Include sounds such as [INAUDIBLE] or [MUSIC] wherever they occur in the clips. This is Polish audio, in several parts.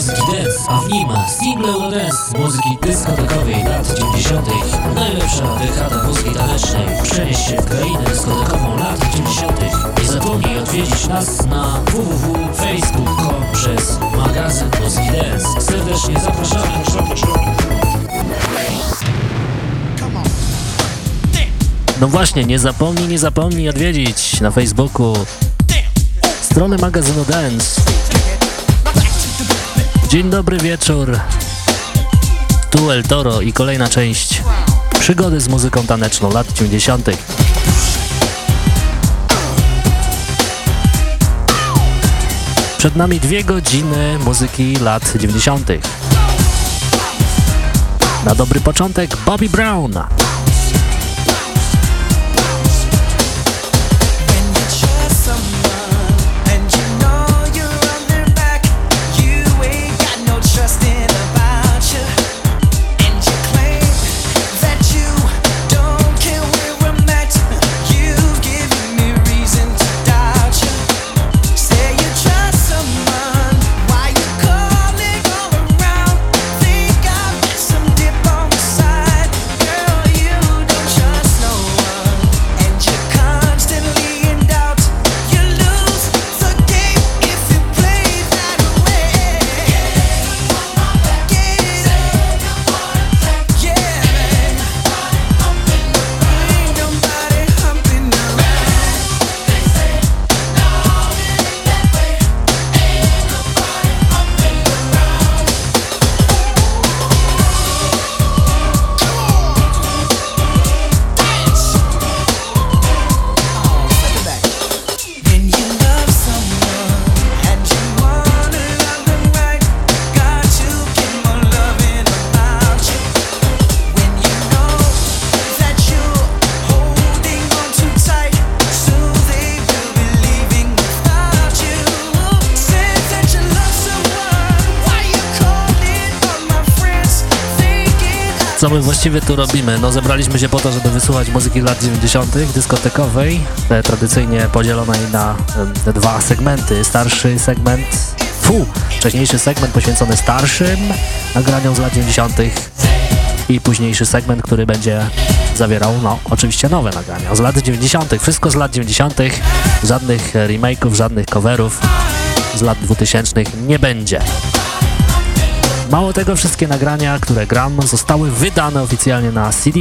muzyki dance, a w nim single Eurodance z muzyki dyskotekowej lat 90. Najlepsza dekada muzyki tanecznej. Przenieś się w krainę dyskotekową lat 90. Nie zapomnij odwiedzić nas na www.facebook.com przez magazyn muzyki dance. Serdecznie zapraszamy. No właśnie, nie zapomnij, nie zapomnij odwiedzić na Facebooku strony magazynu Dance. Dzień dobry wieczór. Tu El Toro i kolejna część przygody z muzyką taneczną lat 90. Przed nami dwie godziny muzyki lat 90. Na dobry początek Bobby Brown. Co my właściwie tu robimy? No zebraliśmy się po to, żeby wysłuchać muzyki lat 90. dyskotekowej, tradycyjnie podzielonej na te dwa segmenty. Starszy segment, fu, wcześniejszy segment poświęcony starszym nagraniom z lat 90. i późniejszy segment, który będzie zawierał, no oczywiście nowe nagrania z lat 90. Wszystko z lat 90. Żadnych remake'ów, żadnych coverów z lat 2000 nie będzie. Mało tego, wszystkie nagrania, które gram, zostały wydane oficjalnie na CD.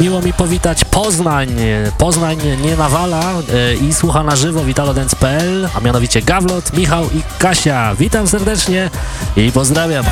Miło mi powitać Poznań. Poznań nie nawala yy, i słucha na żywo witalodance.pl, a mianowicie Gawlot, Michał i Kasia. Witam serdecznie i pozdrawiam.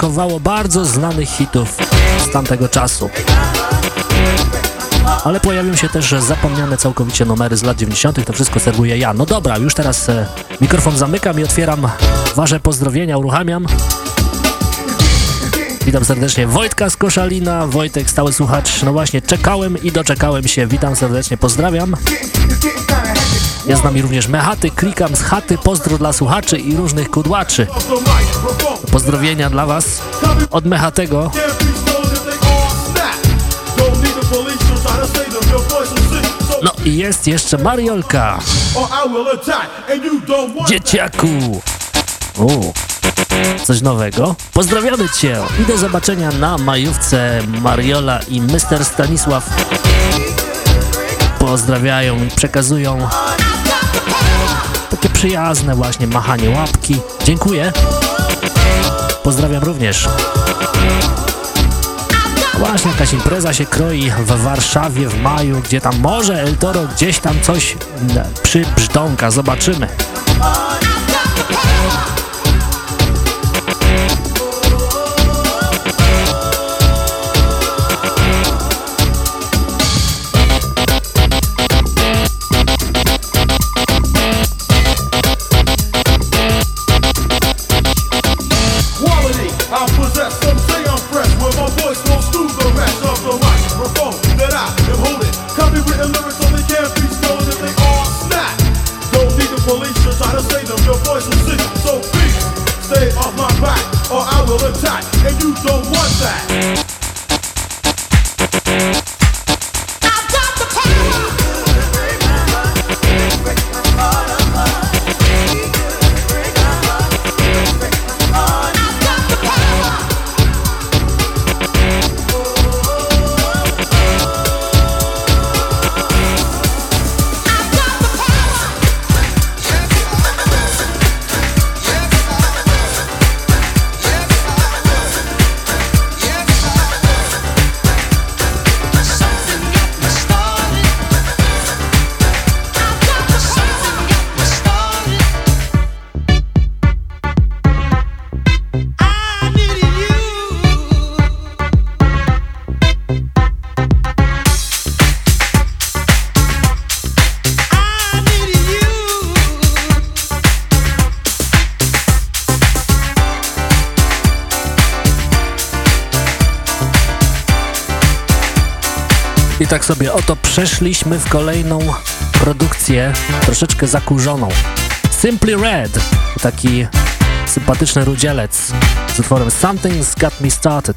Brakowało bardzo znanych hitów z tamtego czasu. Ale pojawią się też zapomniane całkowicie numery z lat 90. To wszystko serwuję ja. No dobra, już teraz e, mikrofon zamykam i otwieram wasze pozdrowienia, uruchamiam. Witam serdecznie Wojtka z Koszalina, Wojtek stały słuchacz. No właśnie, czekałem i doczekałem się. Witam serdecznie, pozdrawiam. Jest z nami również Mechaty, klikam z chaty, pozdro dla słuchaczy i różnych kudłaczy. Pozdrowienia dla was od Mechatego. No i jest jeszcze Mariolka. Dzieciaku. Coś nowego. Pozdrawiamy Cię i do zobaczenia na majówce Mariola i Mr. Stanisław. Pozdrawiają i przekazują przyjazne właśnie machanie łapki. Dziękuję. Pozdrawiam również. Właśnie jakaś impreza się kroi w Warszawie w maju, gdzie tam może El Toro gdzieś tam coś przybrzdąka. Zobaczymy. Tak sobie oto przeszliśmy w kolejną produkcję, troszeczkę zakurzoną. Simply Red, taki sympatyczny rudzielec z utworem Something's Got Me Started.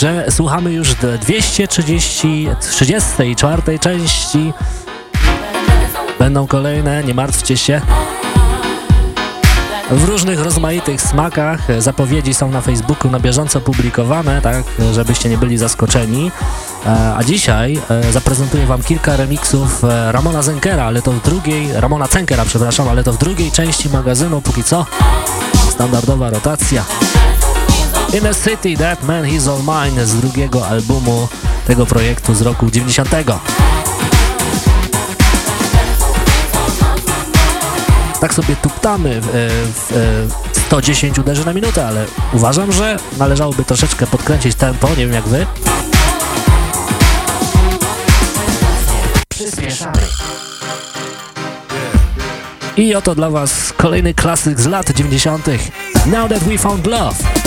Że słuchamy już 230, 34 części. Będą kolejne, nie martwcie się. W różnych rozmaitych smakach zapowiedzi są na Facebooku na bieżąco publikowane, tak żebyście nie byli zaskoczeni. E, a dzisiaj e, zaprezentuję wam kilka remixów e, Ramona Zenkera, ale to w drugiej, Ramona Cenkera, przepraszam, ale to w drugiej części magazynu, póki co standardowa rotacja. In the City, That Man He's All Mine z drugiego albumu tego projektu z roku 90. Tak sobie tuptamy w, w, w 110 uderzy na minutę, ale uważam, że należałoby troszeczkę podkręcić tempo, nie wiem jak wy. Przyspieszamy. I oto dla was kolejny klasyk z lat 90. Now that we found love.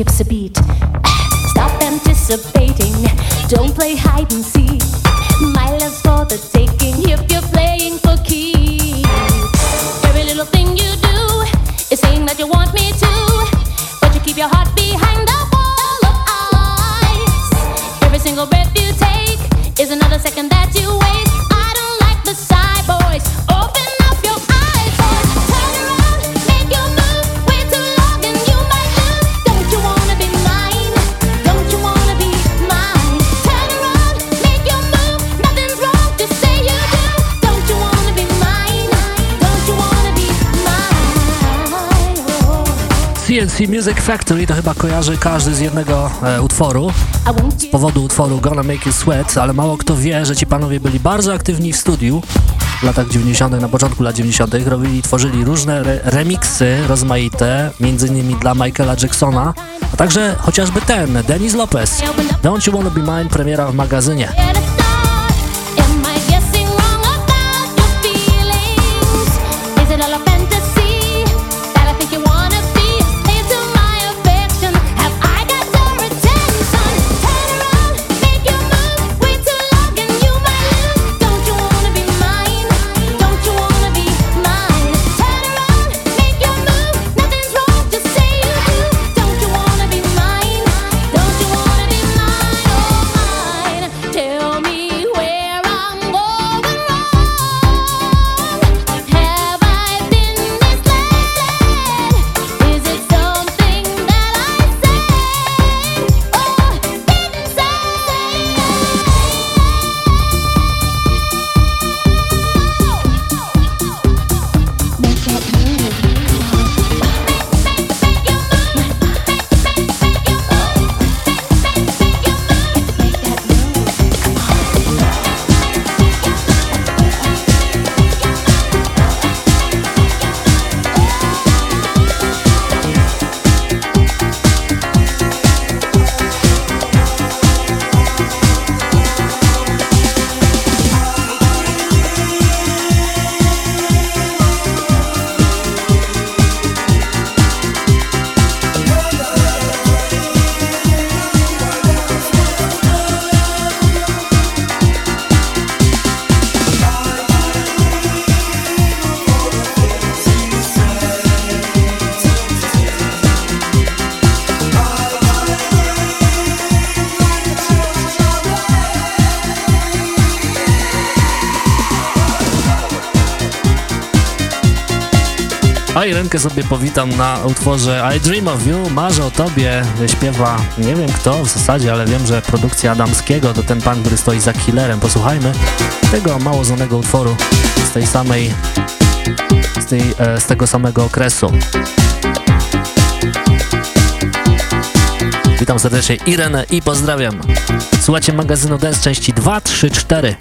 Skips a Factory to chyba kojarzy każdy z jednego e, utworu, z powodu utworu Gonna Make You Sweat, ale mało kto wie, że ci panowie byli bardzo aktywni w studiu w latach 90., na początku lat 90., robili, tworzyli różne re remiksy rozmaite, innymi dla Michaela Jacksona, a także chociażby ten, Dennis Lopez. Don't You Wanna Be Mine, premiera w magazynie. Irenkę sobie powitam na utworze I Dream of You, marzę o tobie, śpiewa nie wiem kto w zasadzie, ale wiem, że produkcja Adamskiego to ten pan, który stoi za killerem. Posłuchajmy tego mało znanego utworu z tej samej, z, tej, e, z tego samego okresu. Witam serdecznie Irenę i pozdrawiam. Słuchajcie magazynu Dance części 2, 3, 4.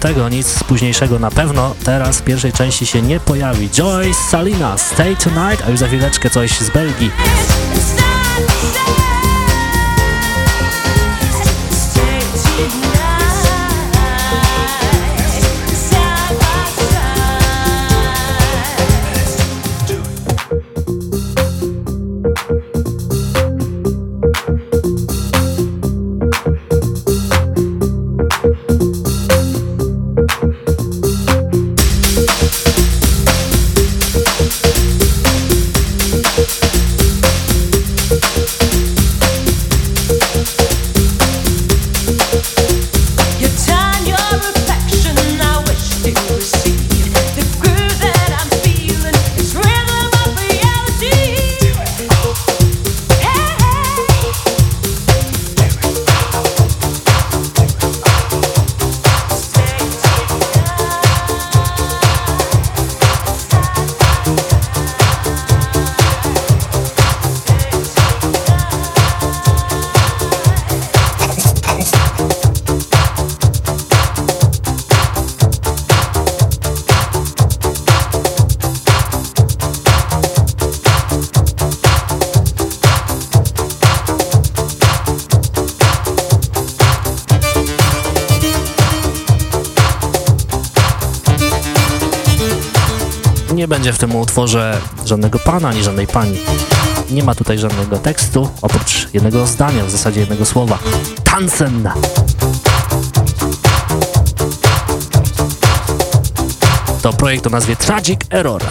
95, nic późniejszego na pewno teraz w pierwszej części się nie pojawi. Joyce Salina, Stay Tonight, a już za chwileczkę coś z Belgii. Będzie w tym utworze żadnego pana ani żadnej pani. Nie ma tutaj żadnego tekstu, oprócz jednego zdania, w zasadzie jednego słowa. Tanzen! To projekt o nazwie Tragic Error.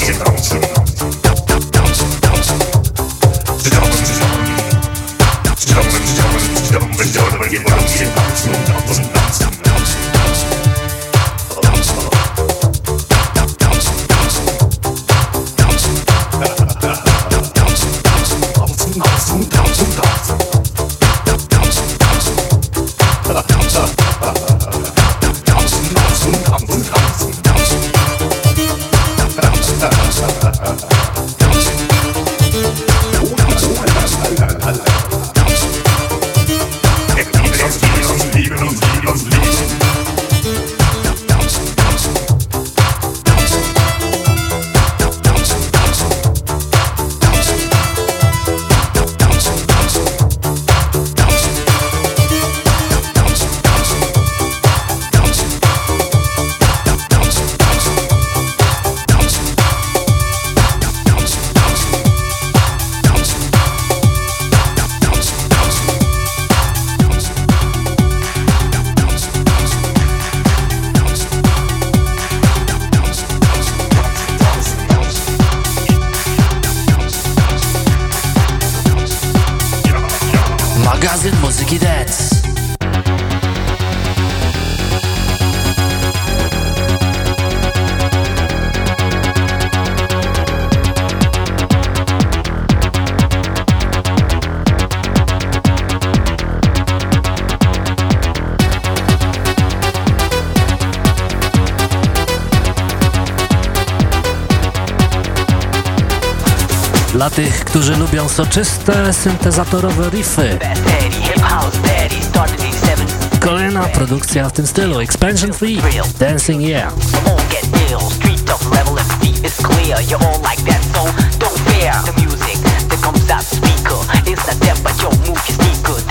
Tych, soczyste syntezatorowe riffy. Kolejna produkcja w tym stylu, Expansion 3, Dancing Yeah. The music that comes out speaker. It's not there, but move.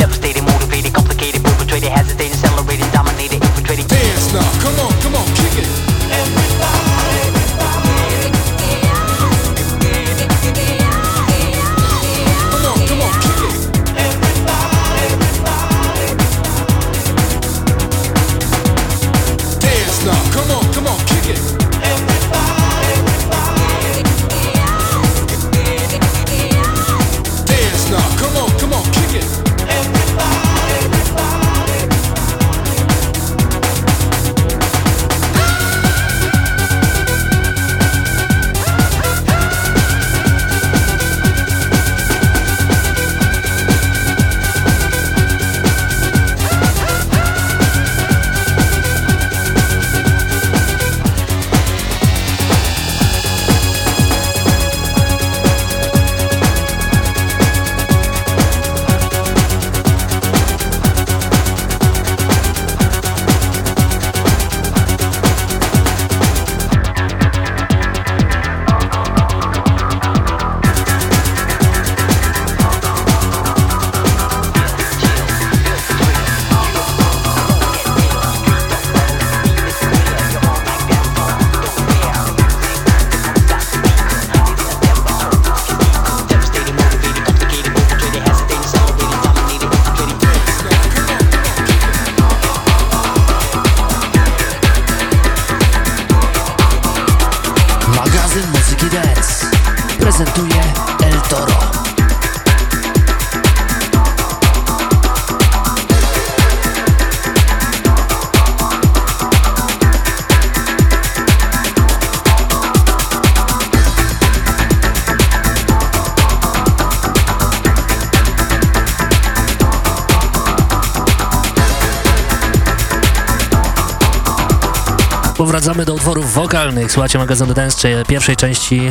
Wokalnych. Słuchajcie magazynu Dance pierwszej części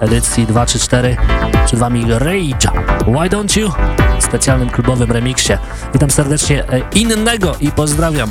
edycji 2 czy 4. Przed wami Rage. Why Don't You? W specjalnym klubowym remiksie. Witam serdecznie e, innego i pozdrawiam.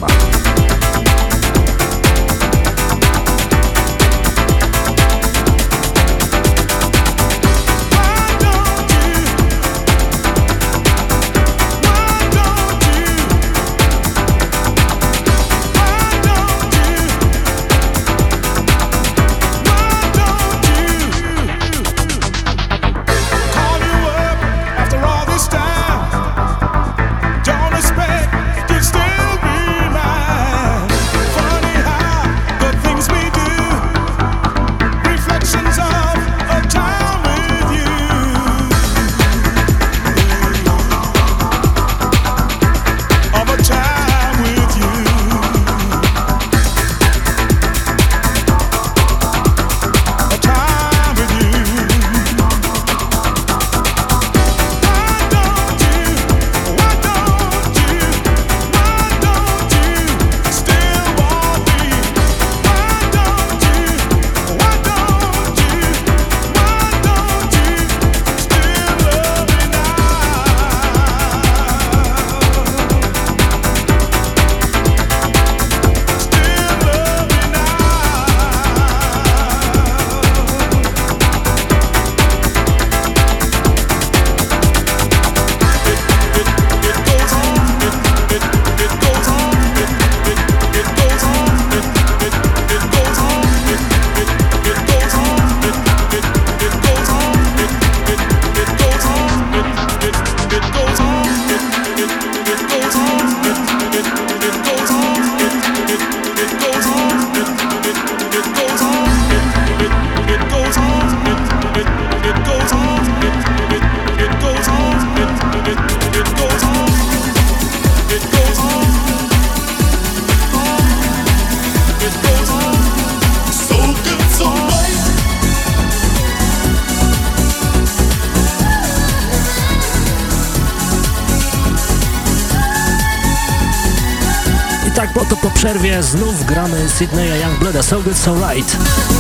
Sydneya Youngblooda So Good So Right.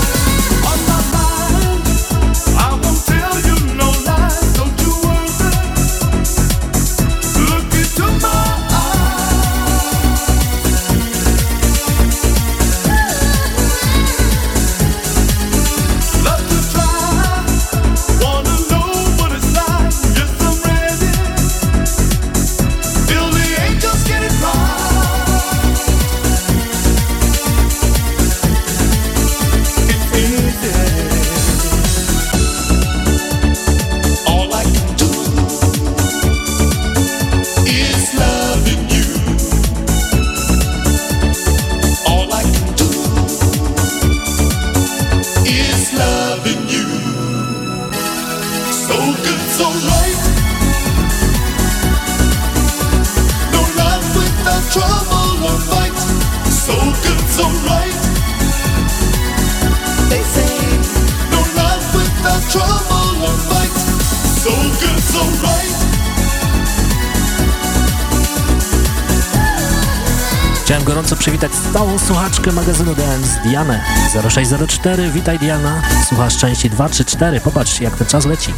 Słuchaczkę magazynu Dance, Dianę 0604. Witaj Diana, słuchasz części 2 czy 4. Popatrz jak ten czas leci.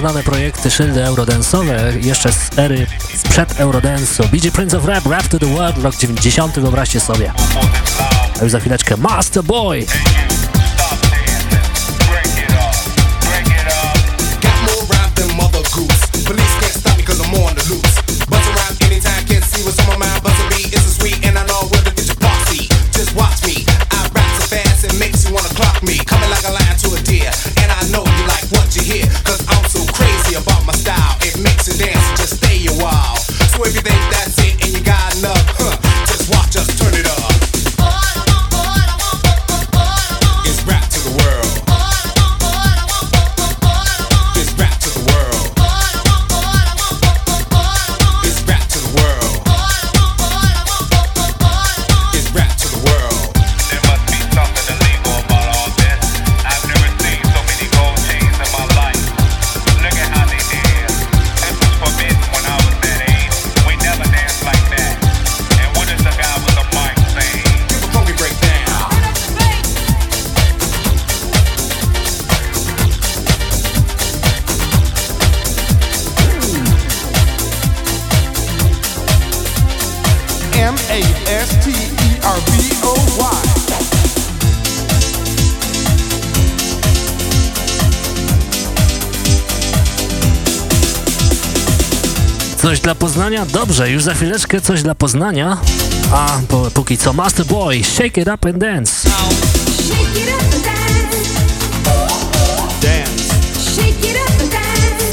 Znane projekty szyldy eurodance'owe, jeszcze z ery sprzed eurodance'u. BG Prince of Rap, Rap to the World, rok 90, wyobraźcie sobie. A już za chwileczkę Master Boy. Poznania? Dobrze, już za chwileczkę coś dla Poznania. A po, póki co Master Boy, Shake It Up and Dance. Shake it up and dance. Dance. Shake it up and dance.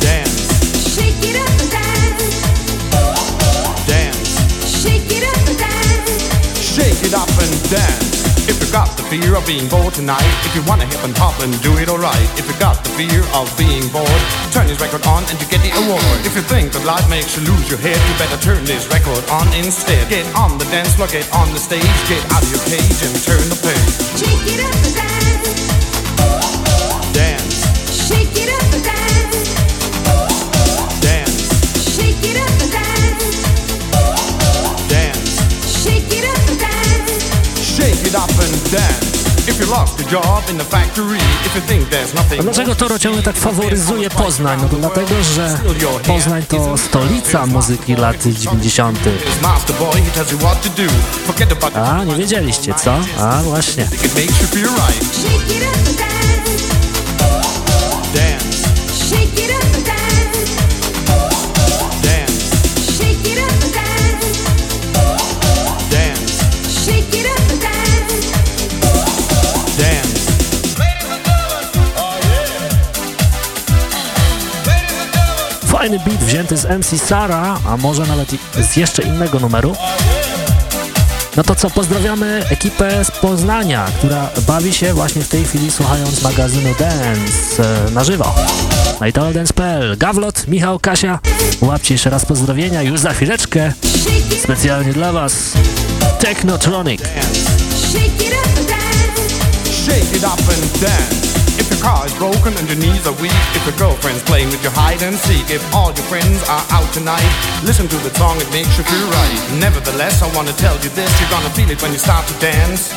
Dance. Shake it up and dance. Dance. Shake it up and dance. Shake it up and dance. Fear of being bored tonight, if you wanna hip and hop and do it alright, if you got the fear of being bored, turn this record on and you get the award. If you think that life makes you lose your head, you better turn this record on instead. Get on the dance floor, get on the stage, get out of your cage and turn the page. Shake it up A dlaczego Toro ciągle tak faworyzuje Poznań? No to dlatego, że Poznań to stolica muzyki lat 90. A, nie wiedzieliście, co? A, właśnie. Wzięty z MC Sara, a może nawet z jeszcze innego numeru. No to co, pozdrawiamy ekipę z Poznania, która bawi się właśnie w tej chwili słuchając magazynu Dance e, na żywo. No i to Dance.pl. Gawlot, Michał, Kasia, łapcie jeszcze raz pozdrowienia już za chwileczkę. Specjalnie dla Was Technotronic. Shake it up and dance. If your car is broken and your knees are weak, if your girlfriend's playing with your hide and seek, if all your friends are out tonight, listen to the song, it makes you feel right. Nevertheless, I wanna tell you this, you're gonna feel it when you start to dance.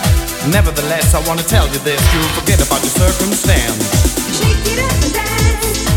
Nevertheless, I wanna tell you this, you'll forget about your circumstance. Shake it up and. Dance.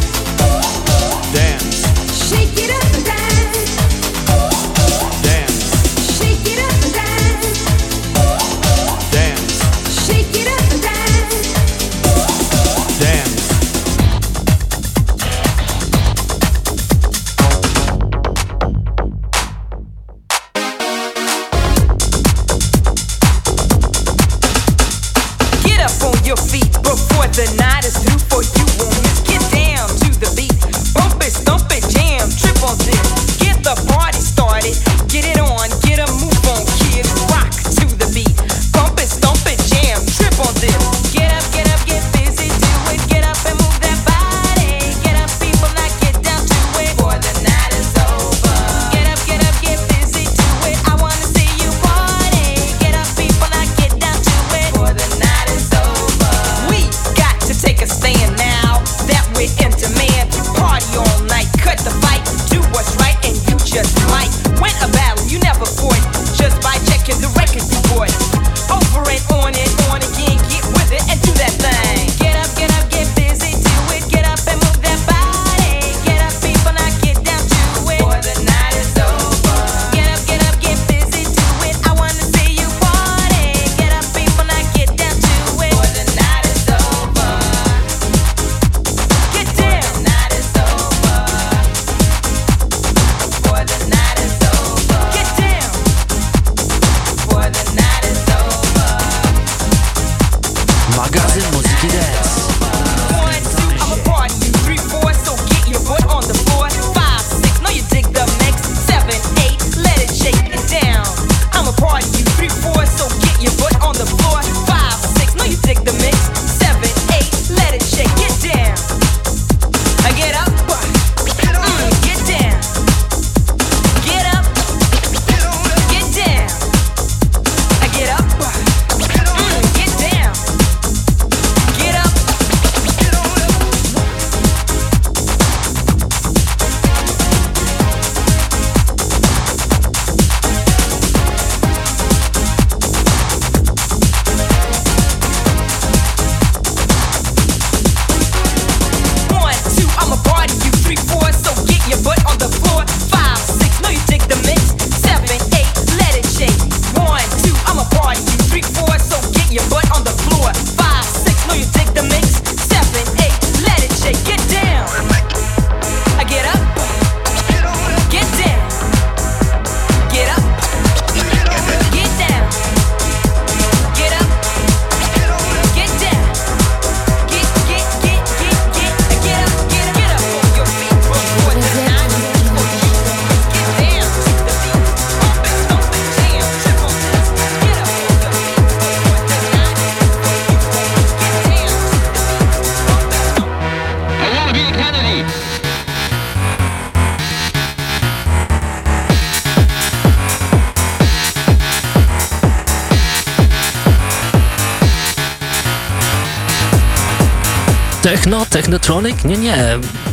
Techno, technotronic? Nie, nie,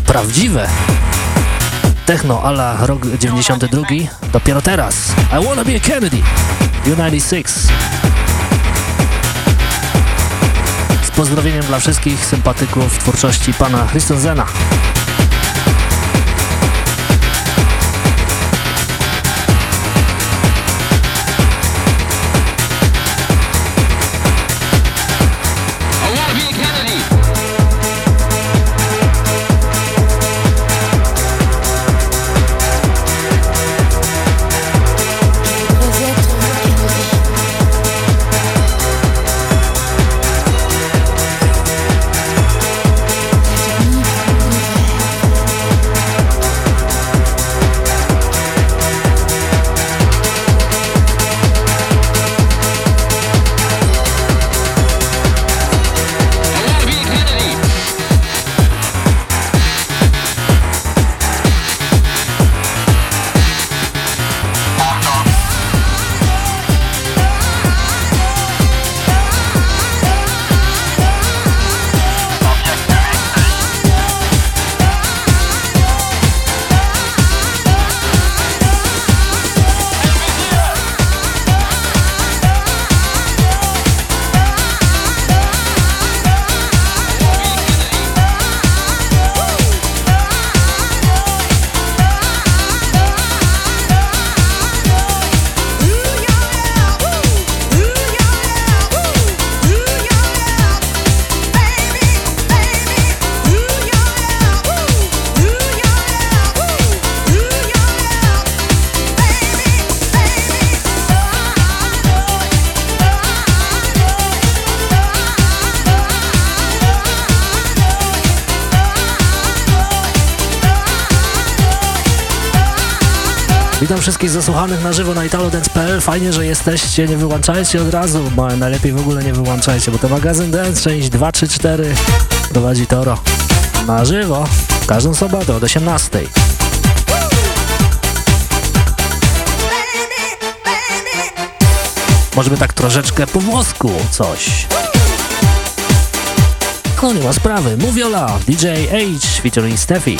prawdziwe. Techno ala rok 92, dopiero teraz. I wanna be a Kennedy, U96. Z pozdrowieniem dla wszystkich sympatyków twórczości pana Christensena. Witam zasłuchanych na żywo na italodance.pl. Fajnie, że jesteście. Nie wyłączajcie od razu, bo najlepiej w ogóle nie wyłączajcie, bo to magazyn Dance, część 2, 3, 4 prowadzi Toro. Na żywo, każdą sobotę od 18. Może by tak troszeczkę po włosku coś. Nie ma sprawy. Mówiola, DJ H featuring Steffi.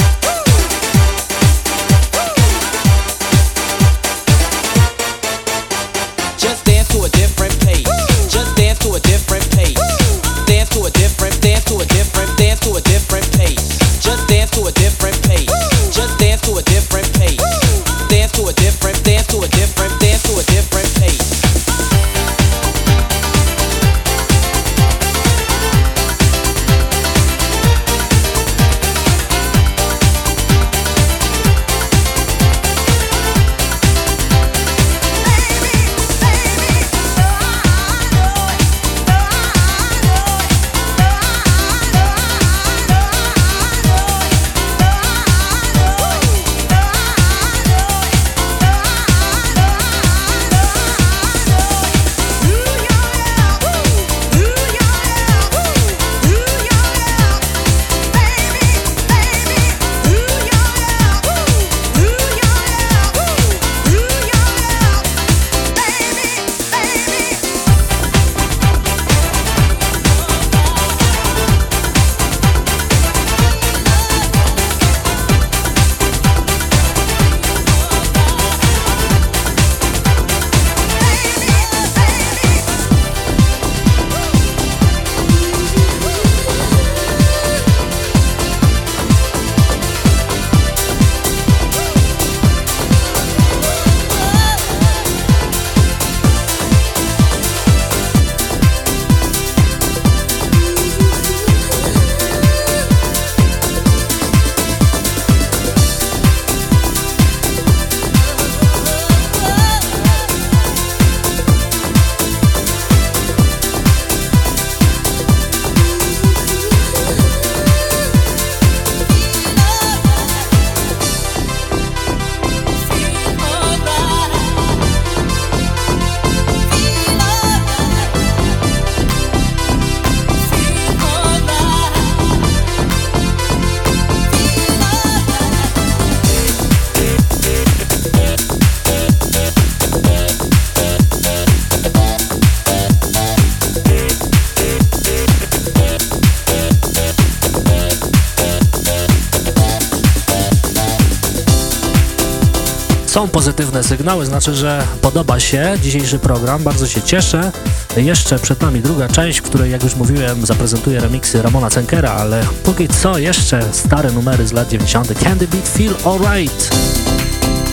Pozytywne sygnały, znaczy, że podoba się dzisiejszy program, bardzo się cieszę. Jeszcze przed nami druga część, w której, jak już mówiłem, zaprezentuję remiksy Ramona Cenkera, ale póki co jeszcze stare numery z lat 90. Candy Beat Feel Alright.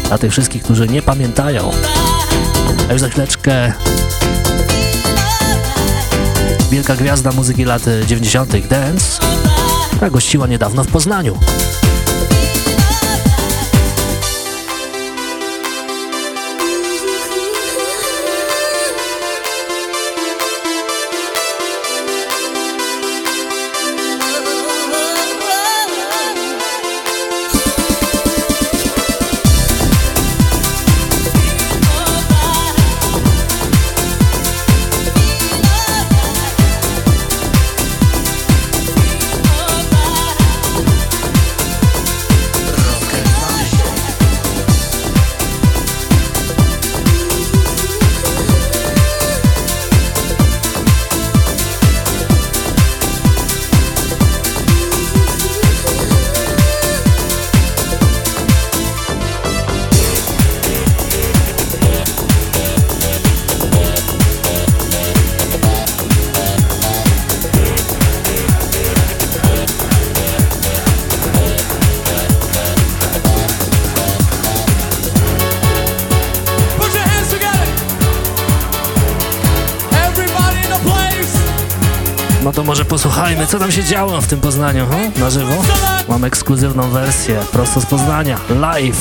Dla tych wszystkich, którzy nie pamiętają. A już za chwileczkę wielka gwiazda muzyki lat 90. Dance, która gościła niedawno w Poznaniu. Co tam się działo w tym Poznaniu, huh? na żywo. Mam ekskluzywną wersję, prosto z Poznania, live.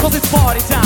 Impreza,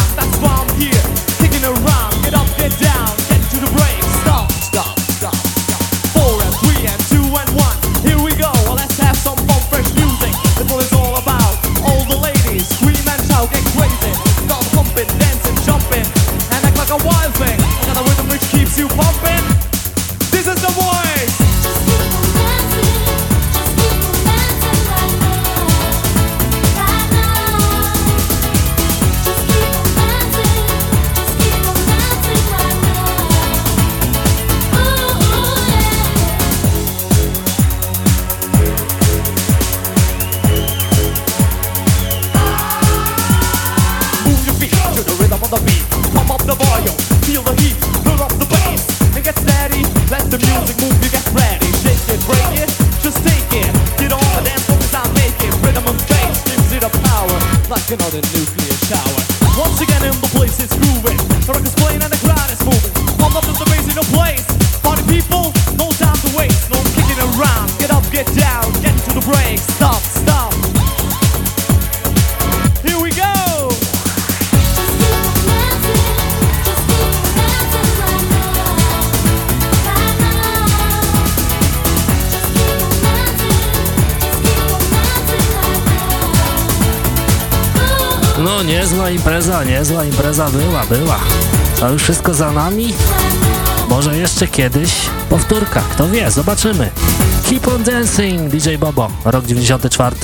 niezła impreza była, była. To już wszystko za nami? Może jeszcze kiedyś powtórka, kto wie, zobaczymy. Keep on Dancing, DJ Bobo, rok 94.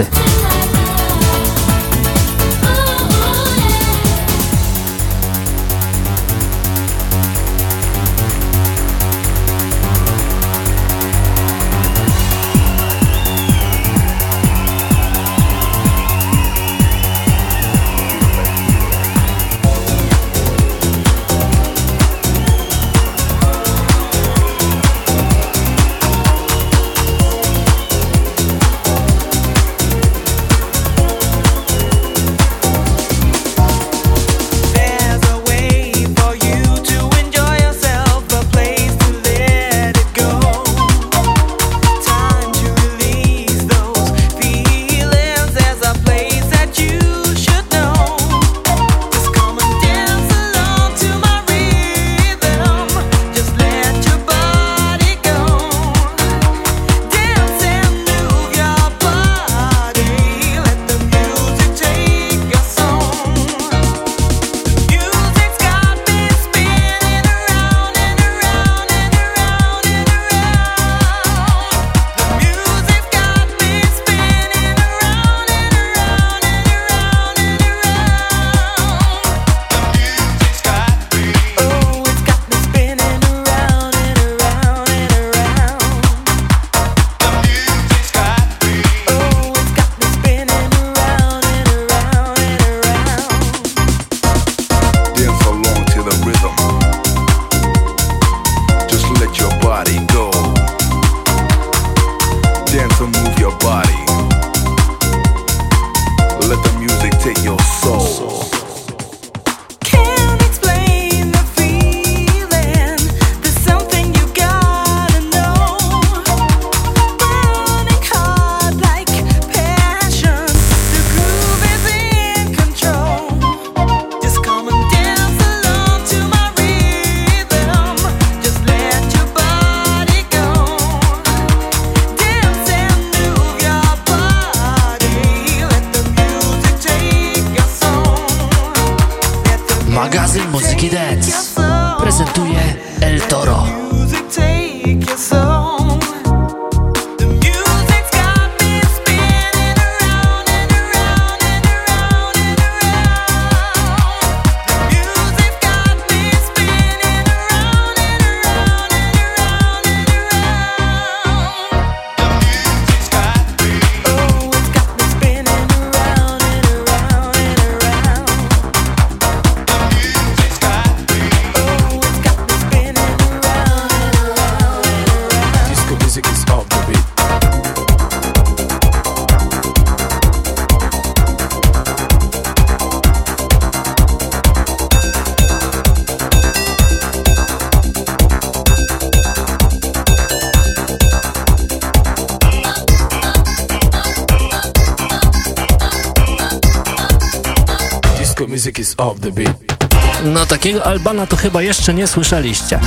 takiego Albana to chyba jeszcze nie słyszeliście.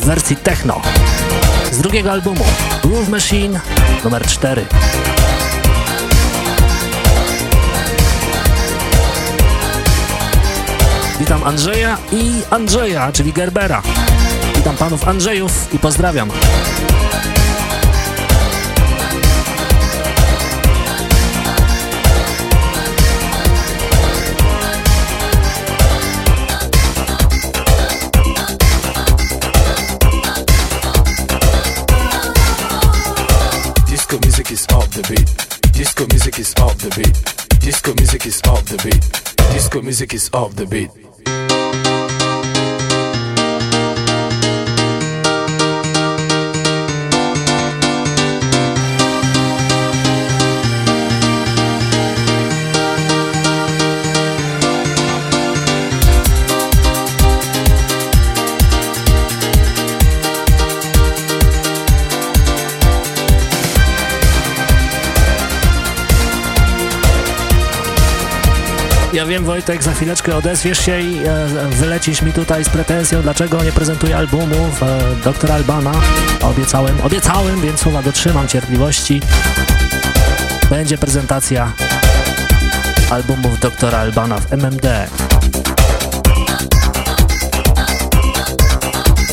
W wersji techno. Z drugiego albumu Groove Machine numer 4. Witam Andrzeja i Andrzeja, czyli Gerbera. Witam panów Andrzejów i pozdrawiam. Music is off the beat. Ja wiem Wojtek, za chwileczkę odezwiesz się i e, wylecisz mi tutaj z pretensją, dlaczego nie prezentuje albumów e, doktora Albana. Obiecałem, obiecałem, więc słowa dotrzymam cierpliwości. Będzie prezentacja albumów doktora Albana w MMD.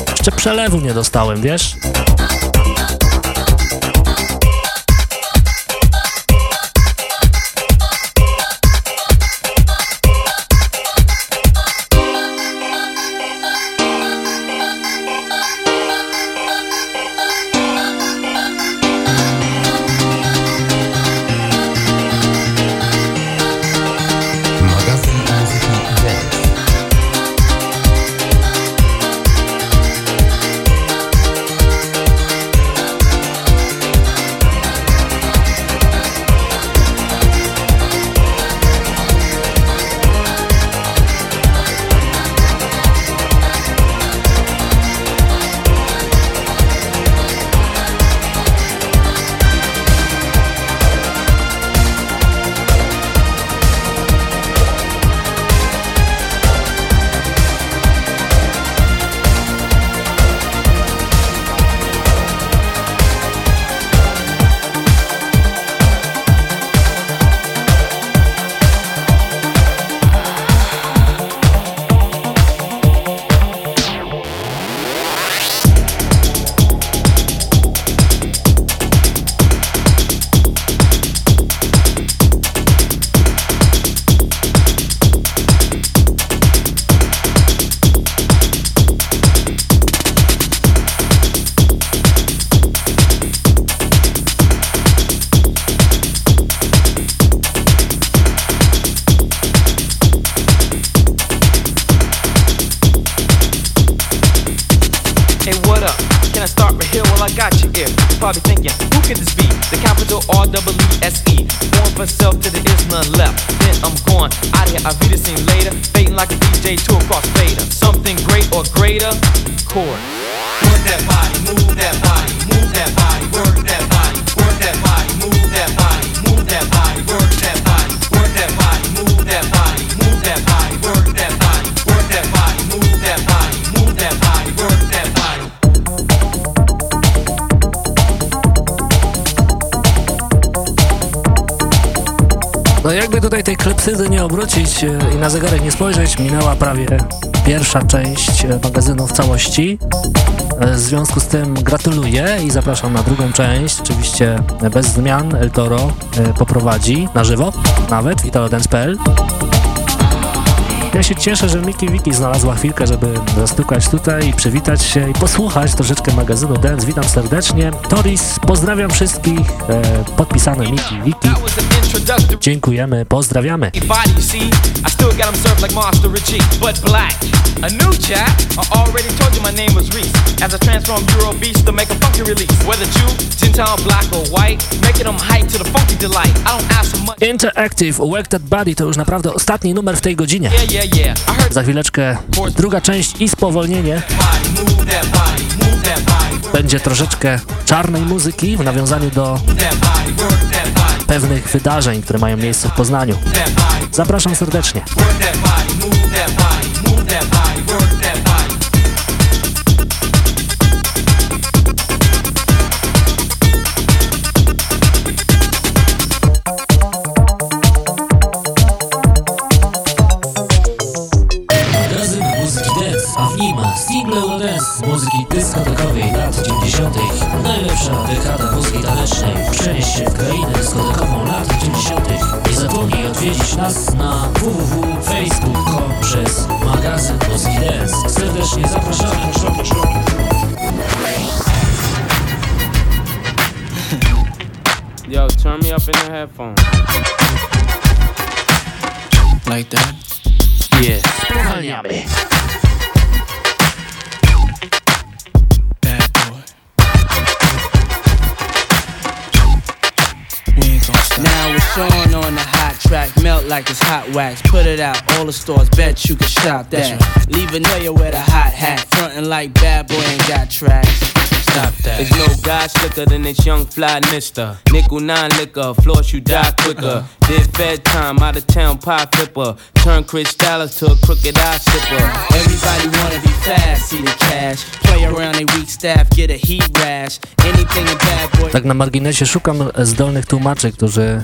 Jeszcze przelewu nie dostałem, wiesz? Minęła prawie pierwsza część e, magazynu w całości. E, w związku z tym gratuluję i zapraszam na drugą część. Oczywiście bez zmian El Toro poprowadzi na żywo, nawet italodance.pl. Ja się cieszę, że Miki Wiki znalazła chwilkę, żeby zastukać tutaj i przywitać się i posłuchać troszeczkę magazynu Dance. Witam serdecznie. Toris, pozdrawiam wszystkich. E, podpisane Miki Wiki. Dziękujemy, pozdrawiamy. A new I already told you my name was Reese. As I transform Euro to make a funky release. Whether Jew, Gentile, black or white, making them hype to the funky delight. I don't ask for much. Interactive Work That Body to już naprawdę ostatni numer w tej godzinie. Yeah, yeah, yeah. Za chwileczkę druga część i spowolnienie. Będzie troszeczkę czarnej muzyki w nawiązaniu do pewnych wydarzeń, które mają miejsce w Poznaniu. Zapraszam serdecznie. Wax. Put it out, all the stores, bet you can shop that. Right. Leave a nail with a hot hat, frontin' like bad boy ain't got tracks. Stop that. There's no guy slicker than this young fly mister. Nickel nine liquor, floss you die quicker. Did Fed time, out of town pie flipper. Turn Chris Dallas to a crooked eye sipper. Everybody wanna be fast, see the cash. Play around a weak staff, get a heat rash. Anything a bad boy. Tak na marginesie szukam zdolnych tłumaczy, którzy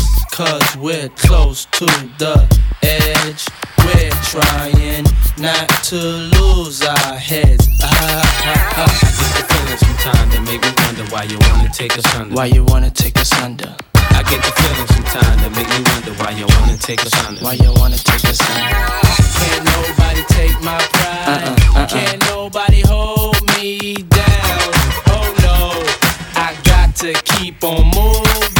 cause we're close to the edge. We're trying not to lose our heads. Ah, ah, ah. I get the feeling sometimes that make me wonder why you wanna take us under. Why you wanna take us under? I get the feeling sometimes that make me wonder why you wanna take us under. Why you wanna take us under? Can't nobody take my pride. Uh-uh, uh-uh. Can't nobody hold me down. Oh no, I got to keep on moving.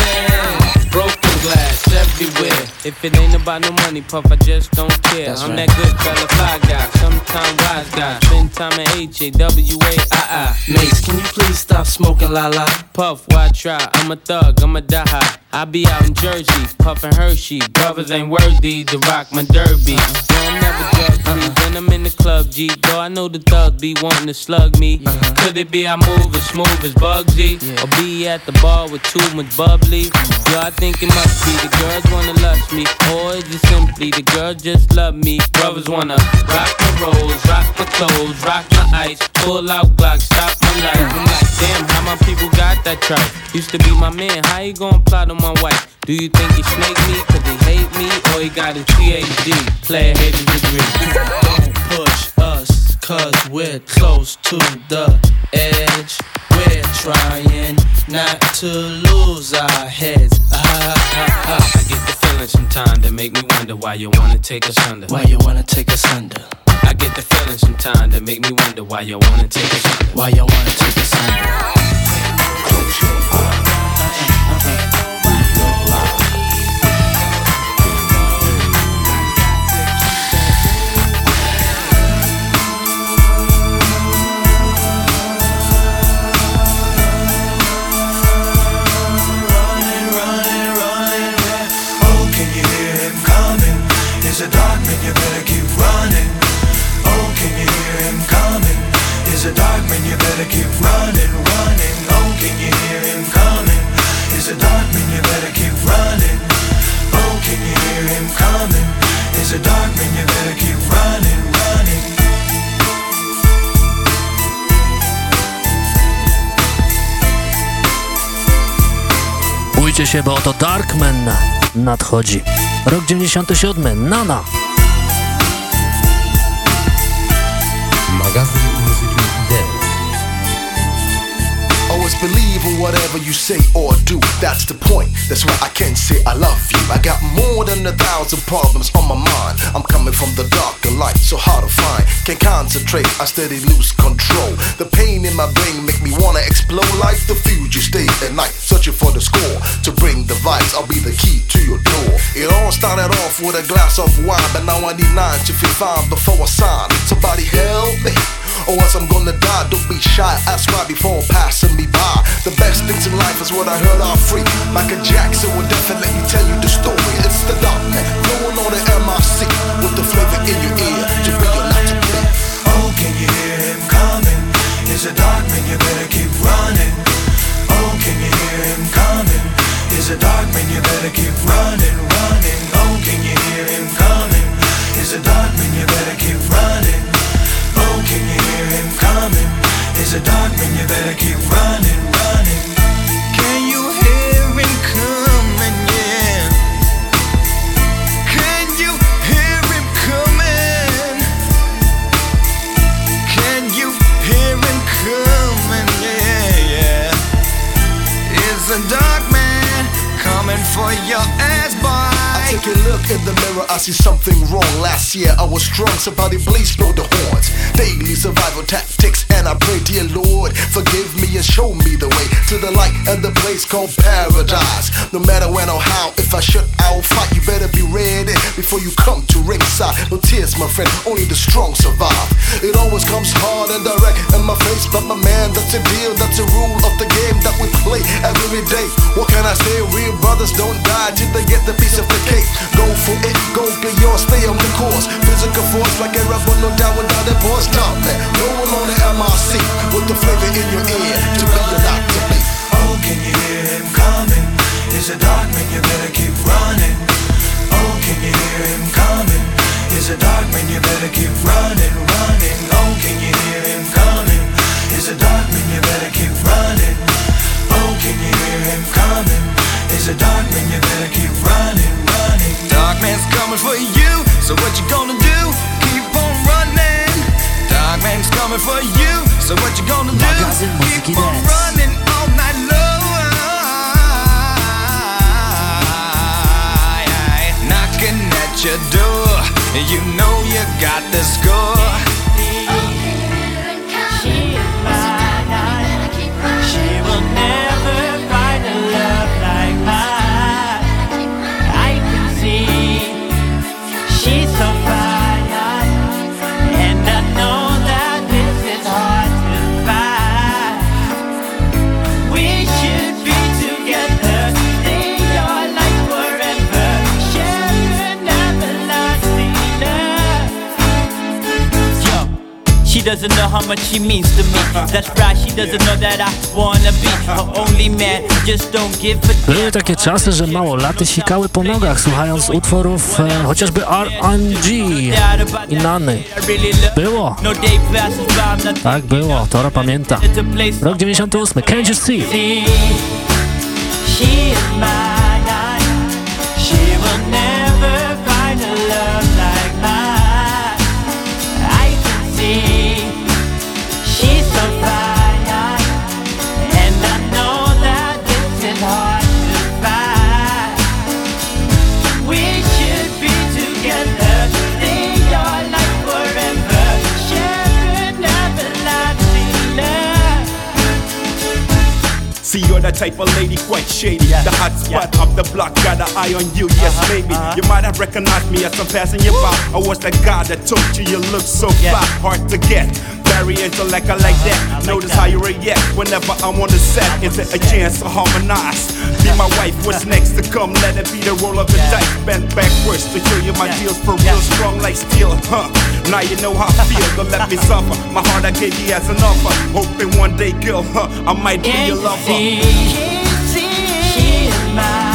Everywhere. If it ain't about no money, puff, I just don't care. That's I'm right. that good fella, fly guy, sometime wise guy. Spend time at H A W A I I. Mace, can you please stop smoking la la? Puff, why try? I'm a thug, I'm a die I be out in Jersey, puffin' Hershey. Brothers ain't worthy to rock my derby. Uh-huh. No, I'm never judge me uh-huh. when I'm in the club, G. Though I know the thug be wanting to slug me. Uh-huh. Could it be I move as smooth as Bugsy? Or be at the bar with too much bubbly? Yo, I think it must be the girls wanna lust me. Or is it simply the girls just love me? Brothers wanna rock my rolls, rock my clothes, rock my ice. Pull out Glock, stop my life. I'm like, damn, how my people got that tripe? Used to be my man, how you gon' plot on my wife? Do you think he snake me cause he hate me? Or he got his PhD, player hating degree? Don't push us cause we're close to the edge. We're trying not to lose our heads. Ah, ah, ah. I get the feeling sometimes that make me wonder why you wanna take us under. Why you wanna take us under? I get the feeling sometimes that make me wonder why you wanna take us under. Why you wanna take us under? Close your eyes. Is it dark, man? You better keep running, running. Oh, can you hear him coming? Is it dark, man? You better keep running. Oh, can you hear him coming? Is it dark, man? You better keep running, running. Bójcie się, bo oto Darkman nadchodzi. Rok 97, Nana. Magazyn Always believe in whatever you say or do. That's the point. That's why I can't say I love you. I got more than a thousand problems on my mind. I'm coming from the dark and light, so hard to find. Can't concentrate, I steady lose control. The pain in my brain make me wanna explode like the future stay at night, searching for the score to bring the vibes. I'll be the key to your door. It all started off with a glass of wine, but now I need nine to feel fine before I sign. Somebody help me. Or else I'm gonna die. Don't be shy, ask why before passing me by. The best things in life is what I heard are free. Michael Jackson will definitely tell you the story. It's the dark man, blowing on the MRC with the flavor in your ear to be or not to be. Oh, can you hear him coming? It's a dark man, you better keep running. Oh, can you hear him coming? It's a dark man, you better keep running, running. Oh, can you hear him coming? It's a dark man, you better keep running. It's a dark man, you better keep running, running. Can you hear him coming? Yeah. Can you hear him coming? Can you hear him coming? Yeah, yeah. It's a dark man coming for your. I a look in the mirror, I see something wrong. Last year I was drunk, somebody please blow the horns. Daily survival tactics, and I pray, dear Lord, forgive me and show me the way to the light and the place called paradise. No matter when or how, if I should, I'll fight. You better be ready before you come to ringside. No tears, my friend, only the strong survive. It always comes hard and direct in my face, but my man, that's a deal, that's a rule of the game that we play every day. What can I say? Real brothers don't die till they get the piece of the cake. Go for it, go get yours, stay on the course. Physical force like a rebel, no doubt without a pause. Stop man, rolling on the MRC with the flavor in your ear to be to be. Oh, can you hear him coming? It's a dark man, you better keep running. Oh, can you hear him coming? It's a dark man, you better keep running, running. Oh, can you hear him coming? It's a dark man, you better keep running. Oh, can you hear him coming? It's a dark man, you better keep running. Dark man's coming for you, so what you gonna do? Keep on running. Dark man's coming for you, so what you gonna do? Magazyn Muzyki Keep on Dance. running all night long. Knocking at your door, you know you got the score. Oh. She doesn't know how much she means to me. That's right, she doesn't know that I wanna be her only man. Just don't give a Były takie czasy, że mało laty sikały po nogach, słuchając utworów e, chociażby RNG i Nany. Było. Tak było, Tora pamięta. Rok 98, Can't You see. She is mine. You're the type of lady quite shady. The hot spot of the block, got an eye on you, yes, maybe. You might have recognized me as I'm passing you by. I was the guy that told you you look so fly, hard to get. Very intellect, I like that. Notice how you react whenever I'm on the set. Is it a chance to harmonize? Be my wife, what's [LAUGHS] next to come? Let it be the roll of the dice. Bend backwards to show you my deals for real, strong like steel, huh? Now you know how I feel, don't let me [LAUGHS] suffer. My heart I gave you as an offer. Hoping one day, girl, huh? I might be your lover. She is mine.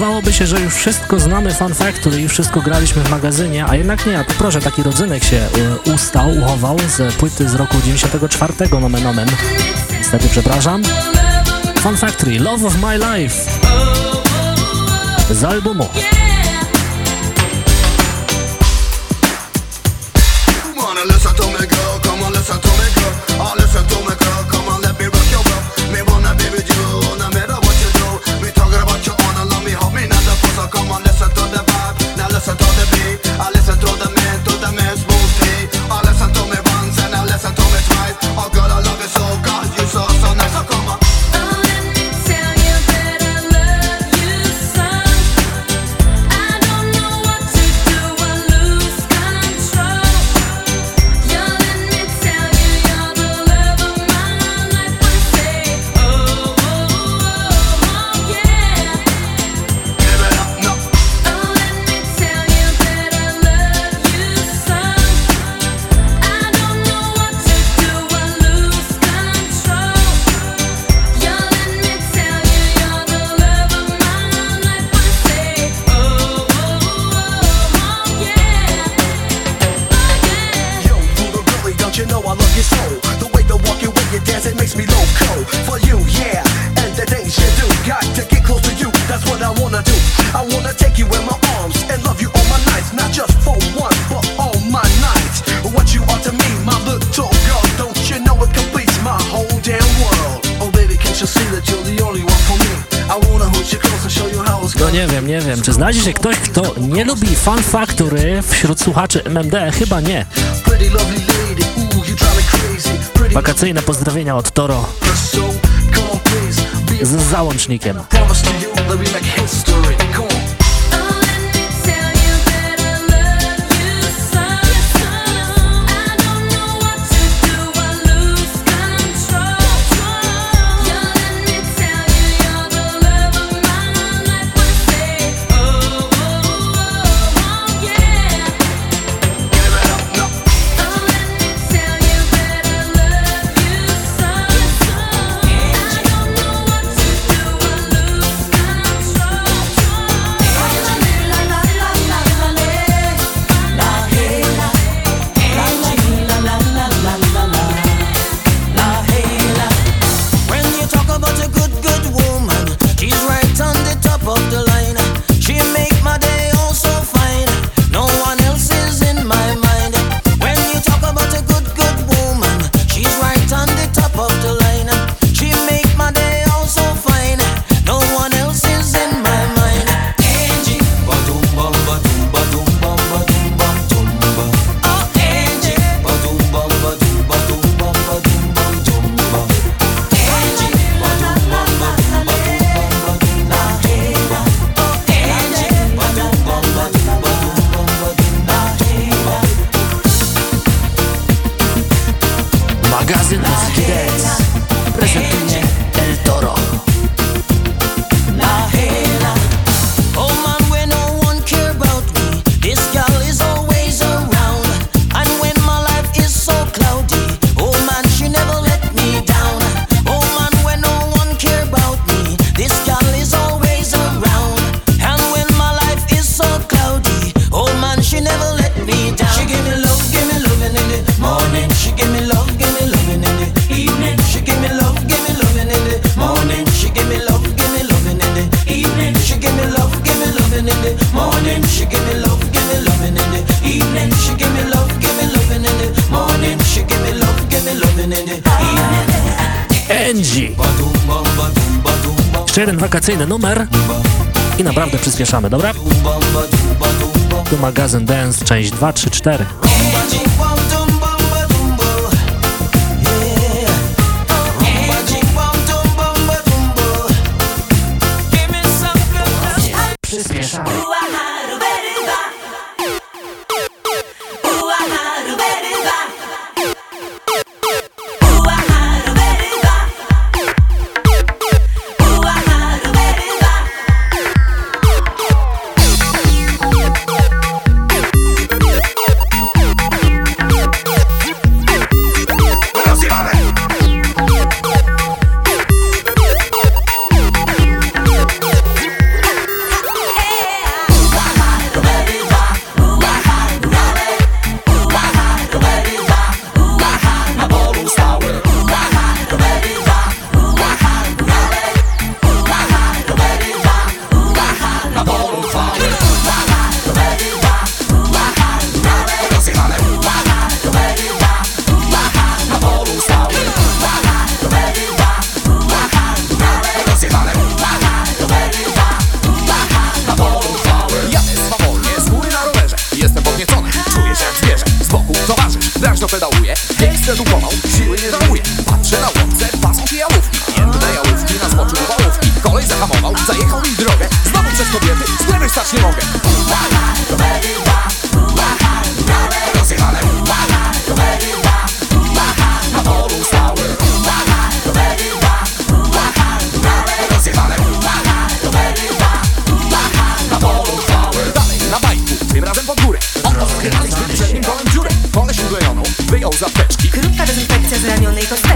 Wydawałoby się, że już wszystko znamy Fun Factory i wszystko graliśmy w magazynie, a jednak nie, to proszę, taki rodzynek się y, ustał, uchował z płyty z roku 94 nomen omen. Niestety, przepraszam. Fun Factory, Love of My Life z albumu. Factory wśród słuchaczy MMD? Chyba nie. Wakacyjne pozdrowienia od Toro z załącznikiem. Przyspieszamy, dobra? Tu magazyn Dance, część 2, 3, 4.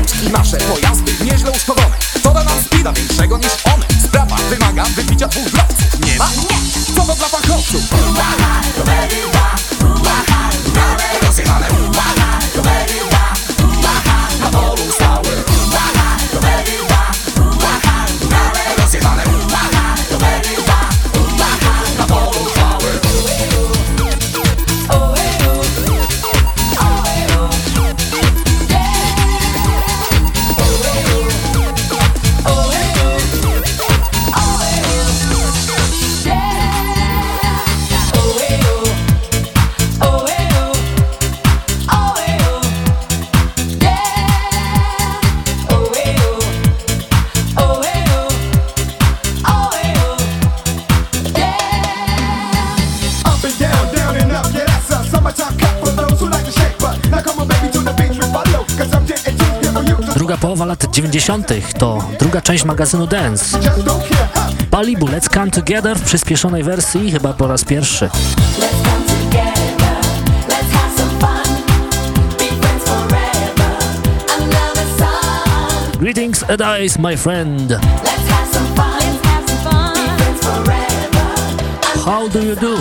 Pączki nasze pojazdy nieźle uszkodzone To da nam spina większego niż one. Sprawa wymaga wybicia dwóch 60. to druga część magazynu Dance. Palibu Let's Come Together w przyspieszonej wersji chyba po raz pierwszy. Greetings and eyes, my friend. How do you do?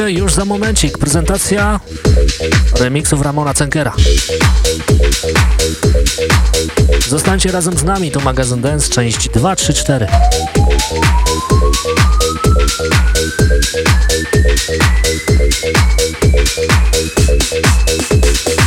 muzykę już za momencik. Prezentacja remiksów Ramona Cenkera. Zostańcie razem z nami, to magazyn Dance, część 234. Thank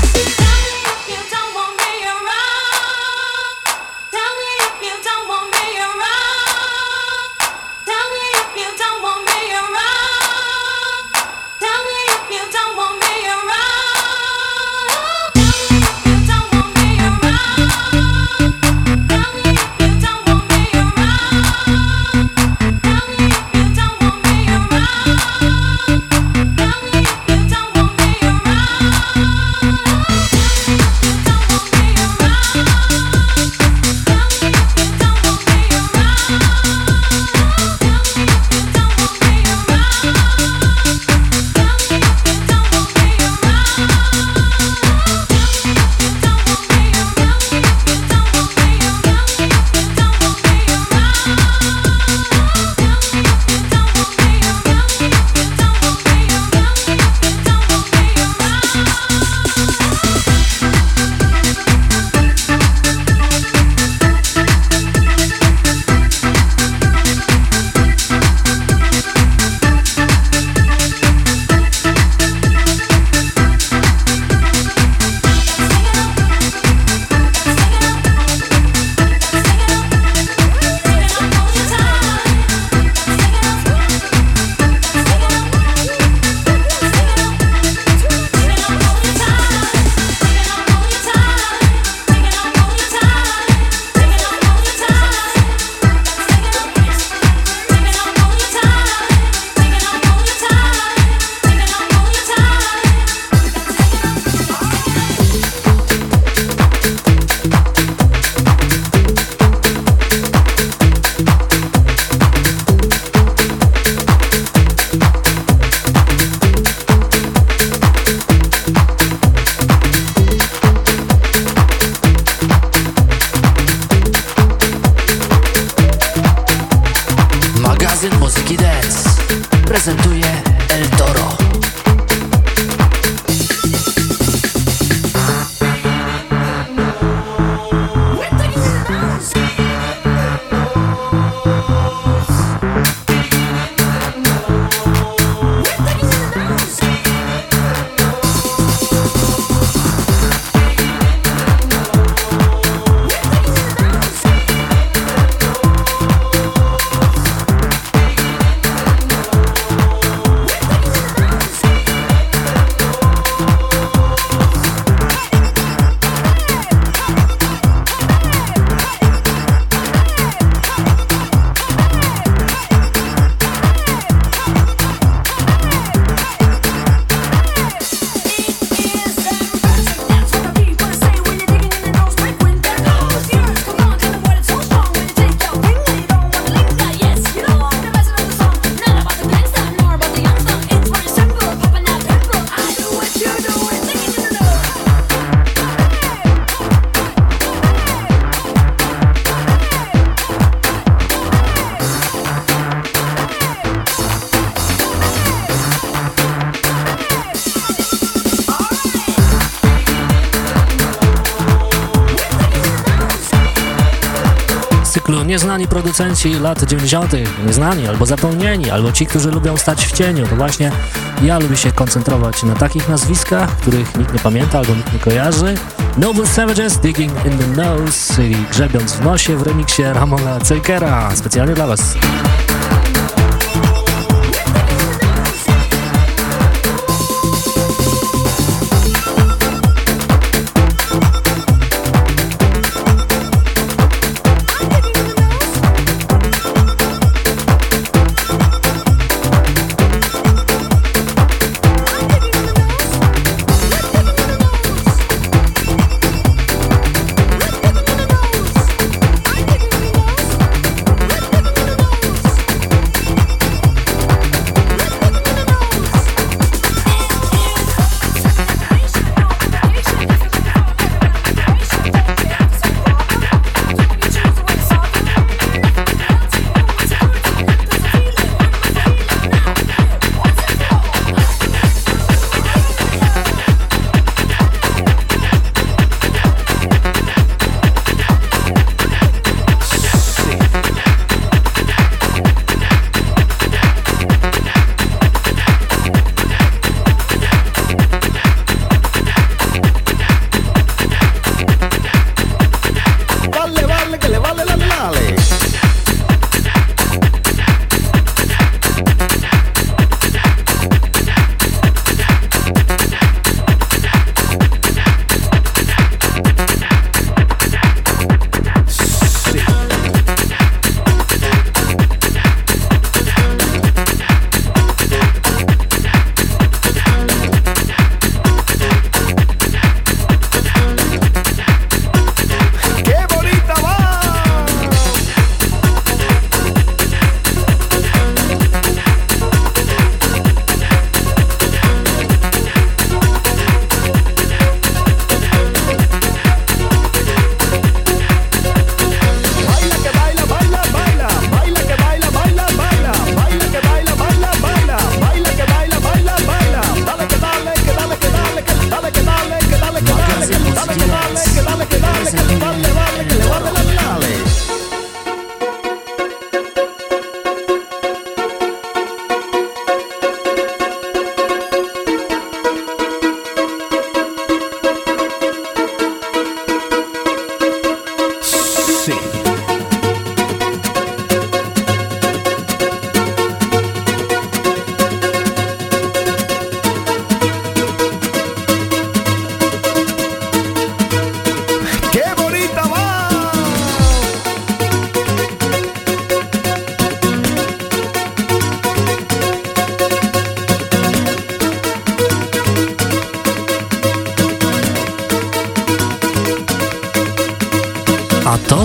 producenci lat 90., nieznani albo zapomnieni, albo ci, którzy lubią stać w cieniu. To właśnie ja lubię się koncentrować na takich nazwiskach, których nikt nie pamięta albo nikt nie kojarzy. Noble Savages, Digging in the Nose, czyli grzebiąc w nosie w remiksie Ramona Cejkera. Specjalnie dla Was.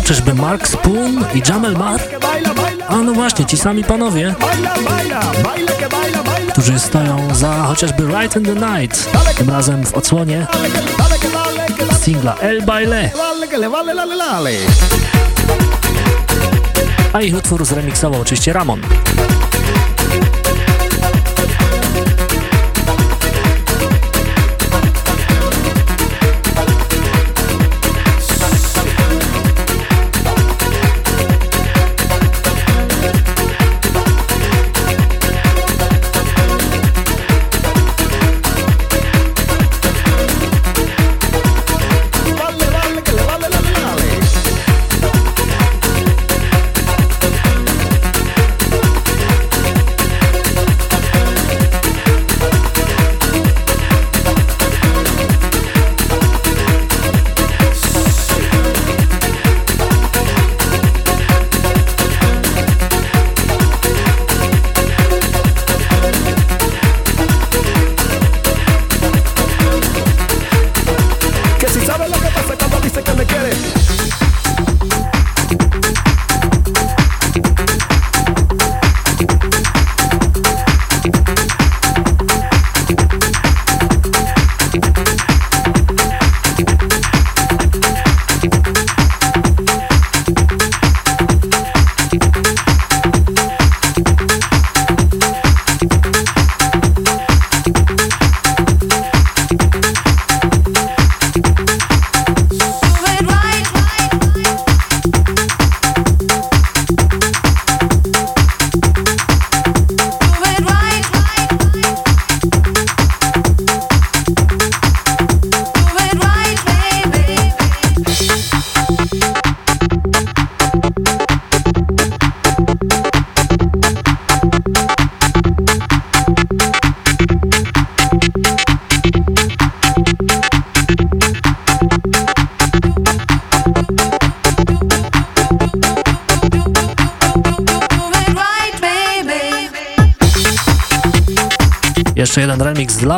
Czyżby Mark Spoon i Jamel Mar? A no właśnie, ci sami panowie, którzy stoją za chociażby Right in the Night, tym razem w odsłonie singla El Baile, a ich utwór zremiksował oczywiście Ramon.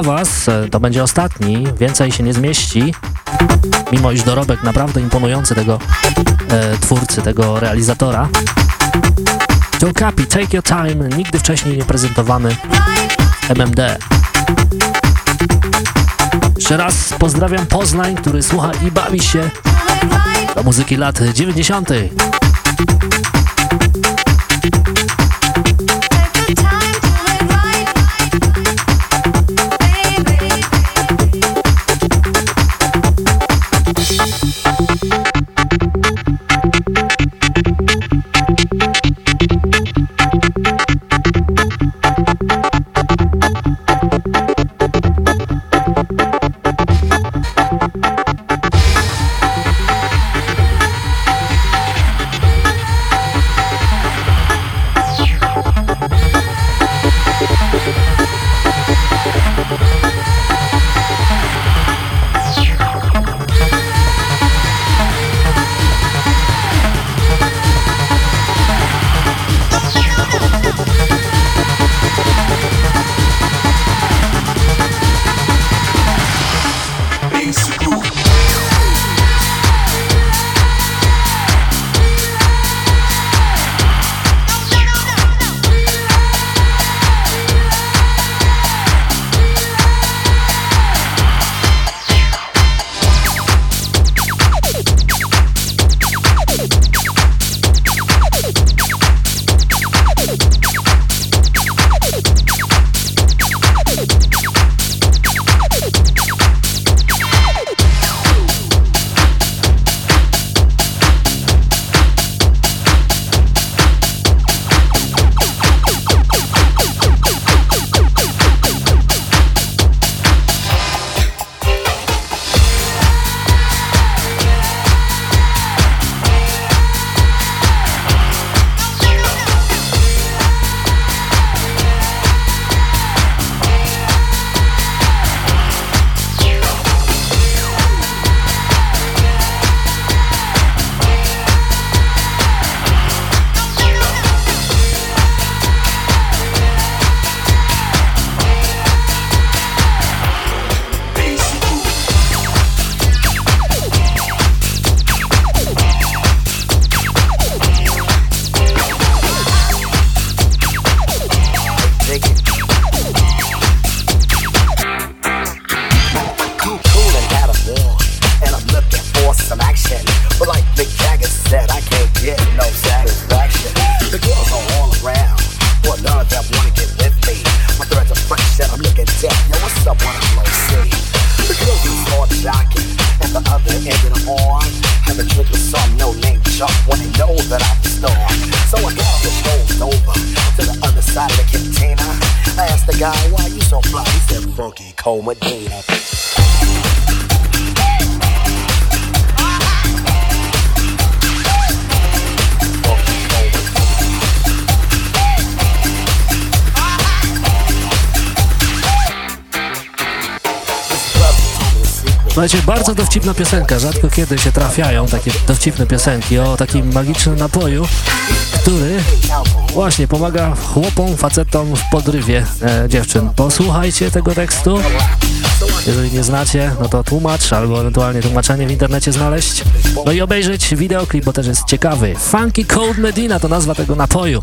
Dla Was, e, to będzie ostatni, więcej się nie zmieści, mimo iż dorobek naprawdę imponujący tego e, twórcy, tego realizatora. Joe Capi, Take Your Time, nigdy wcześniej nie prezentowany MMD. Jeszcze raz pozdrawiam Poznań, który słucha i bawi się do muzyki lat 90. bardzo dowcipna piosenka, rzadko kiedy się trafiają takie dowcipne piosenki o takim magicznym napoju, który właśnie pomaga chłopom, facetom w podrywie e, dziewczyn. Posłuchajcie tego tekstu, jeżeli nie znacie, no to tłumacz albo ewentualnie tłumaczenie w internecie znaleźć, no i obejrzeć wideoklip, bo też jest ciekawy. Funky Cold Medina to nazwa tego napoju,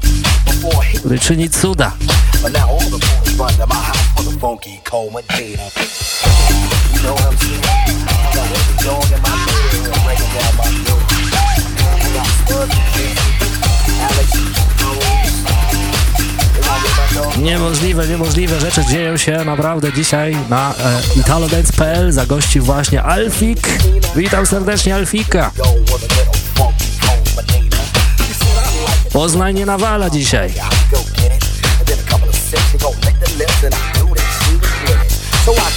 który czyni cuda. Funky cold Medina. You know what I'm saying? Niemożliwe, niemożliwe rzeczy dzieją się naprawdę dzisiaj na e, italodance.pl. Zagościł właśnie Alfik. Witam serdecznie Alfika. Poznań nie nawala dzisiaj. Go get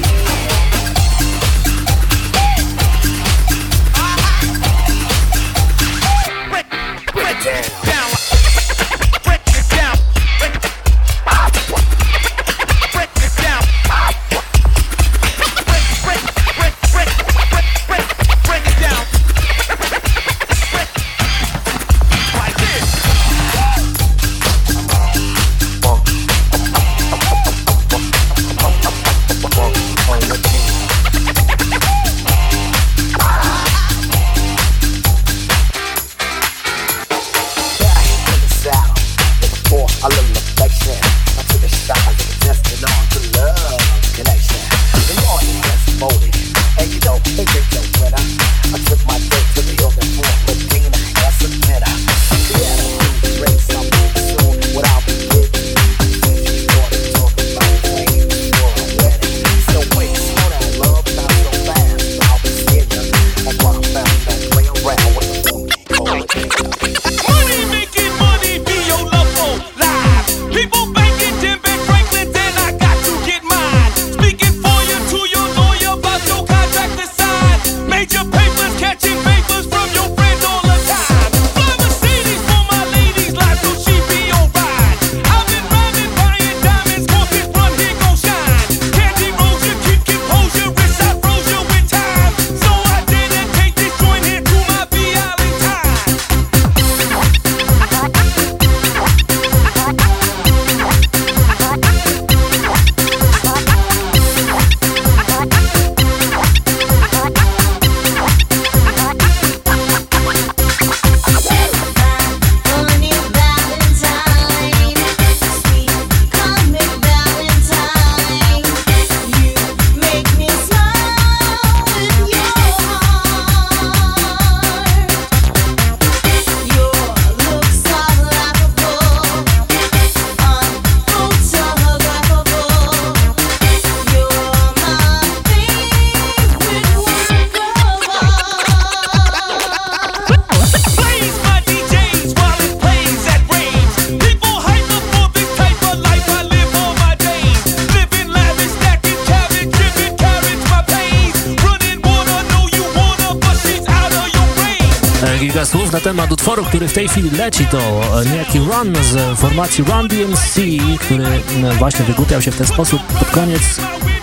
który w tej chwili leci, to niejaki Run z formacji Run DMC, który e, właśnie wygłupiał się w ten sposób pod koniec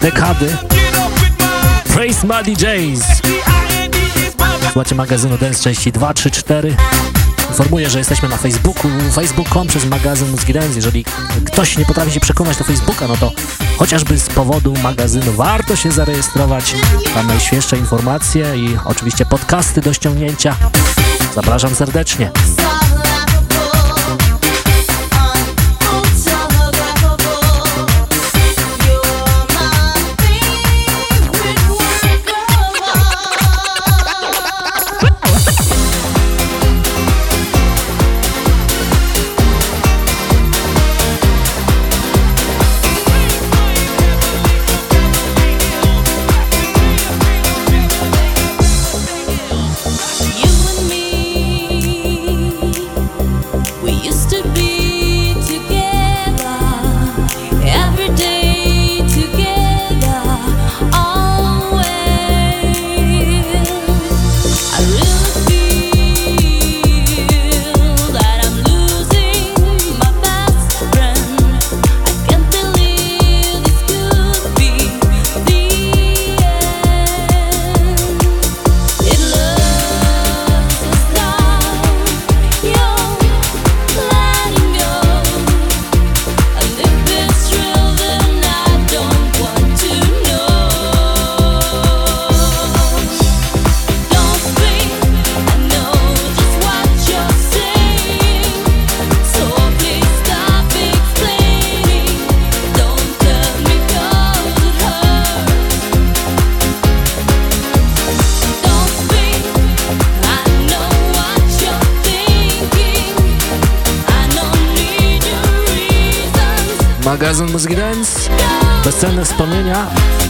dekady. Praise Muddy DJs! Słuchajcie magazynu Dance części 234. Informuję, że jesteśmy na Facebooku, facebook.com przez magazyn Mózgi Dance. Jeżeli ktoś nie potrafi się przekonać do Facebooka, no to chociażby z powodu magazynu warto się zarejestrować. Tam najświeższe informacje i oczywiście podcasty do ściągnięcia. Zapraszam serdecznie.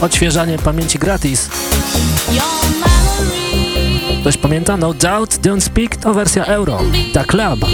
Odświeżanie pamięci gratis. Ktoś pamięta? No Doubt, Don't Speak to wersja euro. Ta klaba.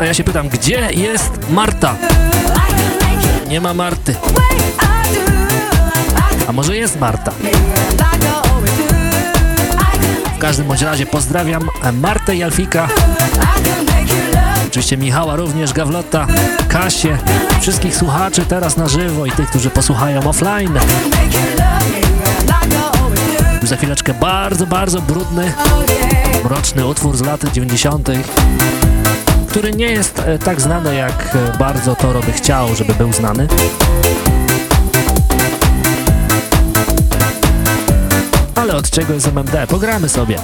a ja się pytam, gdzie jest Marta? Nie ma Marty. A może jest Marta? W każdym bądź razie pozdrawiam Martę Jalfika, oczywiście Michała również, Gawlota, Kasię, wszystkich słuchaczy teraz na żywo i tych, którzy posłuchają offline. Już za chwileczkę bardzo, bardzo brudny, mroczny utwór z lat 90 który nie jest e, tak znany, jak e, bardzo Toro by chciał, żeby był znany. Ale od czego jest MMD? Pogramy sobie.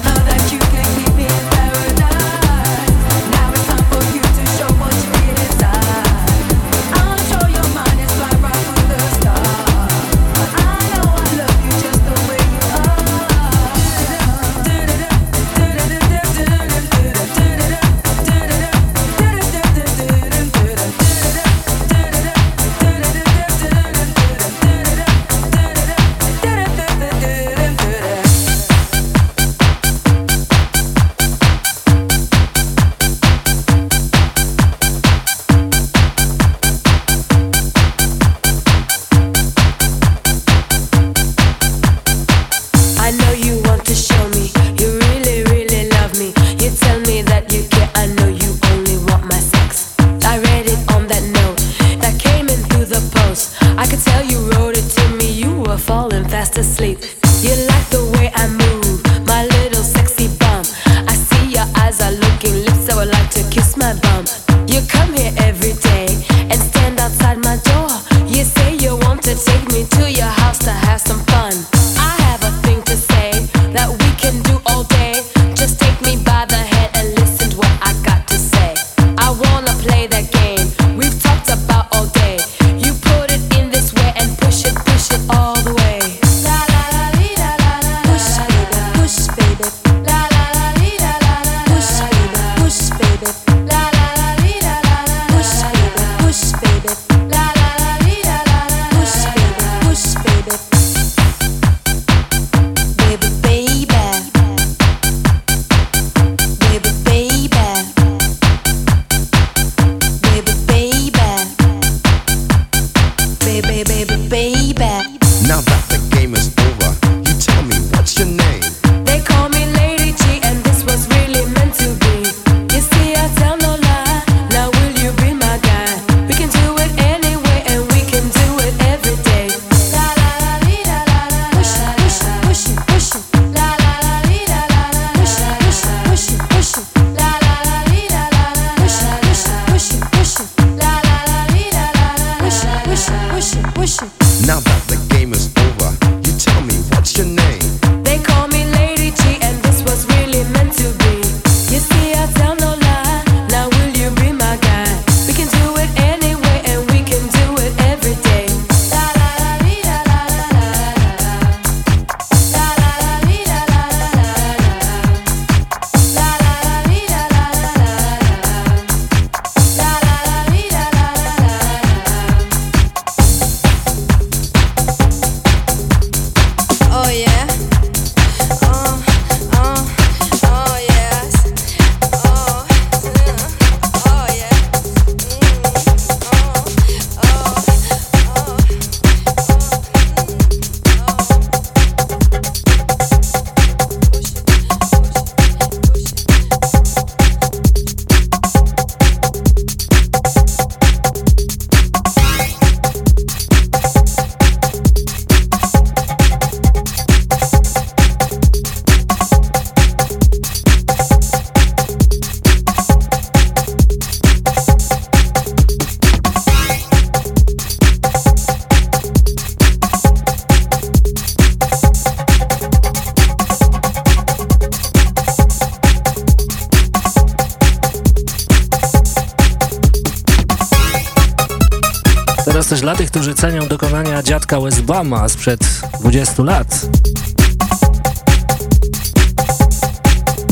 cenią dokonania dziadka Westbama sprzed 20 lat.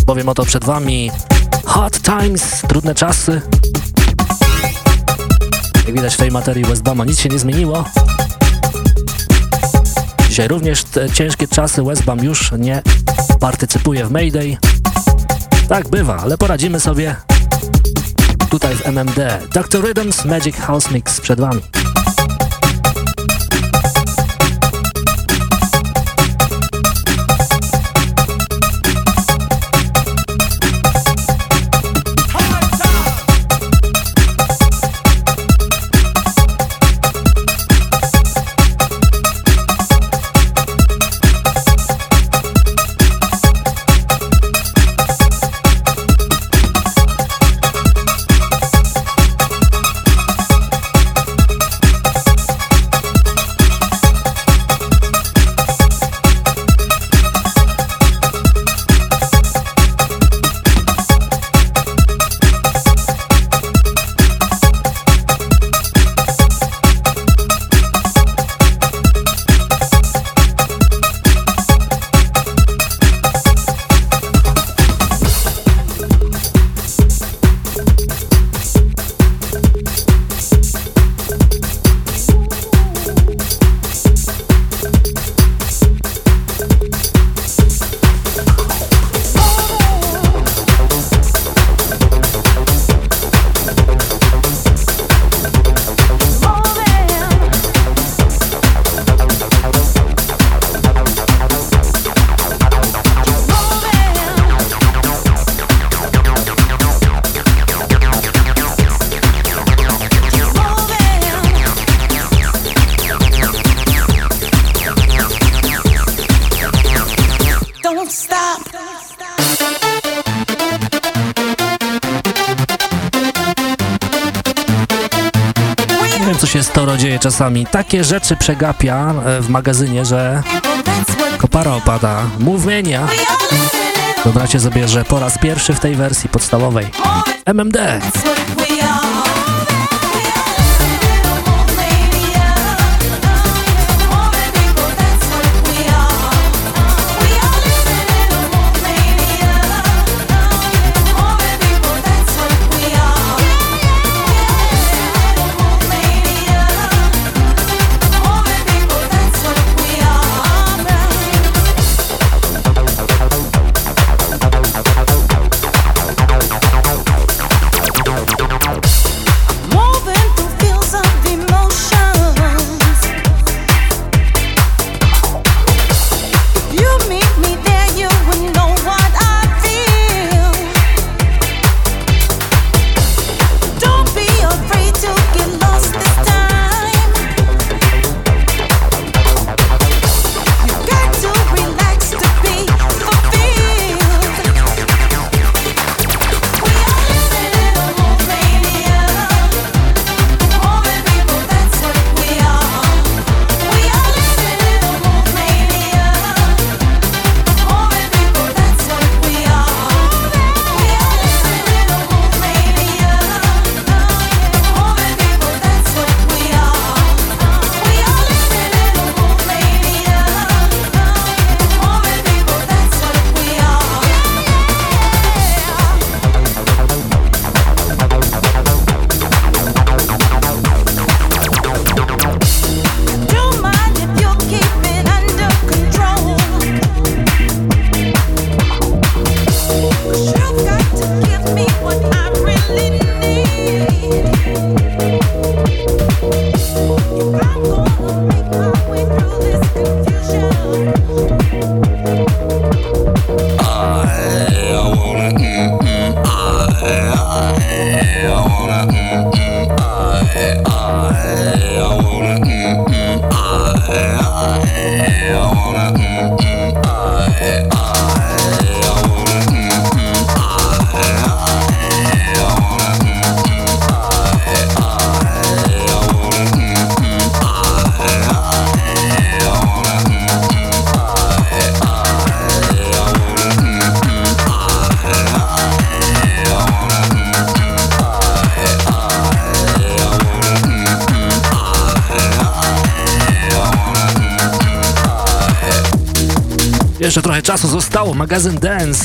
Bowiem oto przed wami Hard Times, trudne czasy. Jak widać w tej materii Westbama nic się nie zmieniło. Dzisiaj również te ciężkie czasy Westbam już nie partycypuje w Mayday. Tak bywa, ale poradzimy sobie tutaj w MMD. Dr. Rhythms Magic House Mix przed Wami. Czasami. Takie rzeczy przegapia e, w magazynie, że kopara opada. Mówmienia. Wyobraźcie sobie, że po raz pierwszy w tej wersji podstawowej MMD.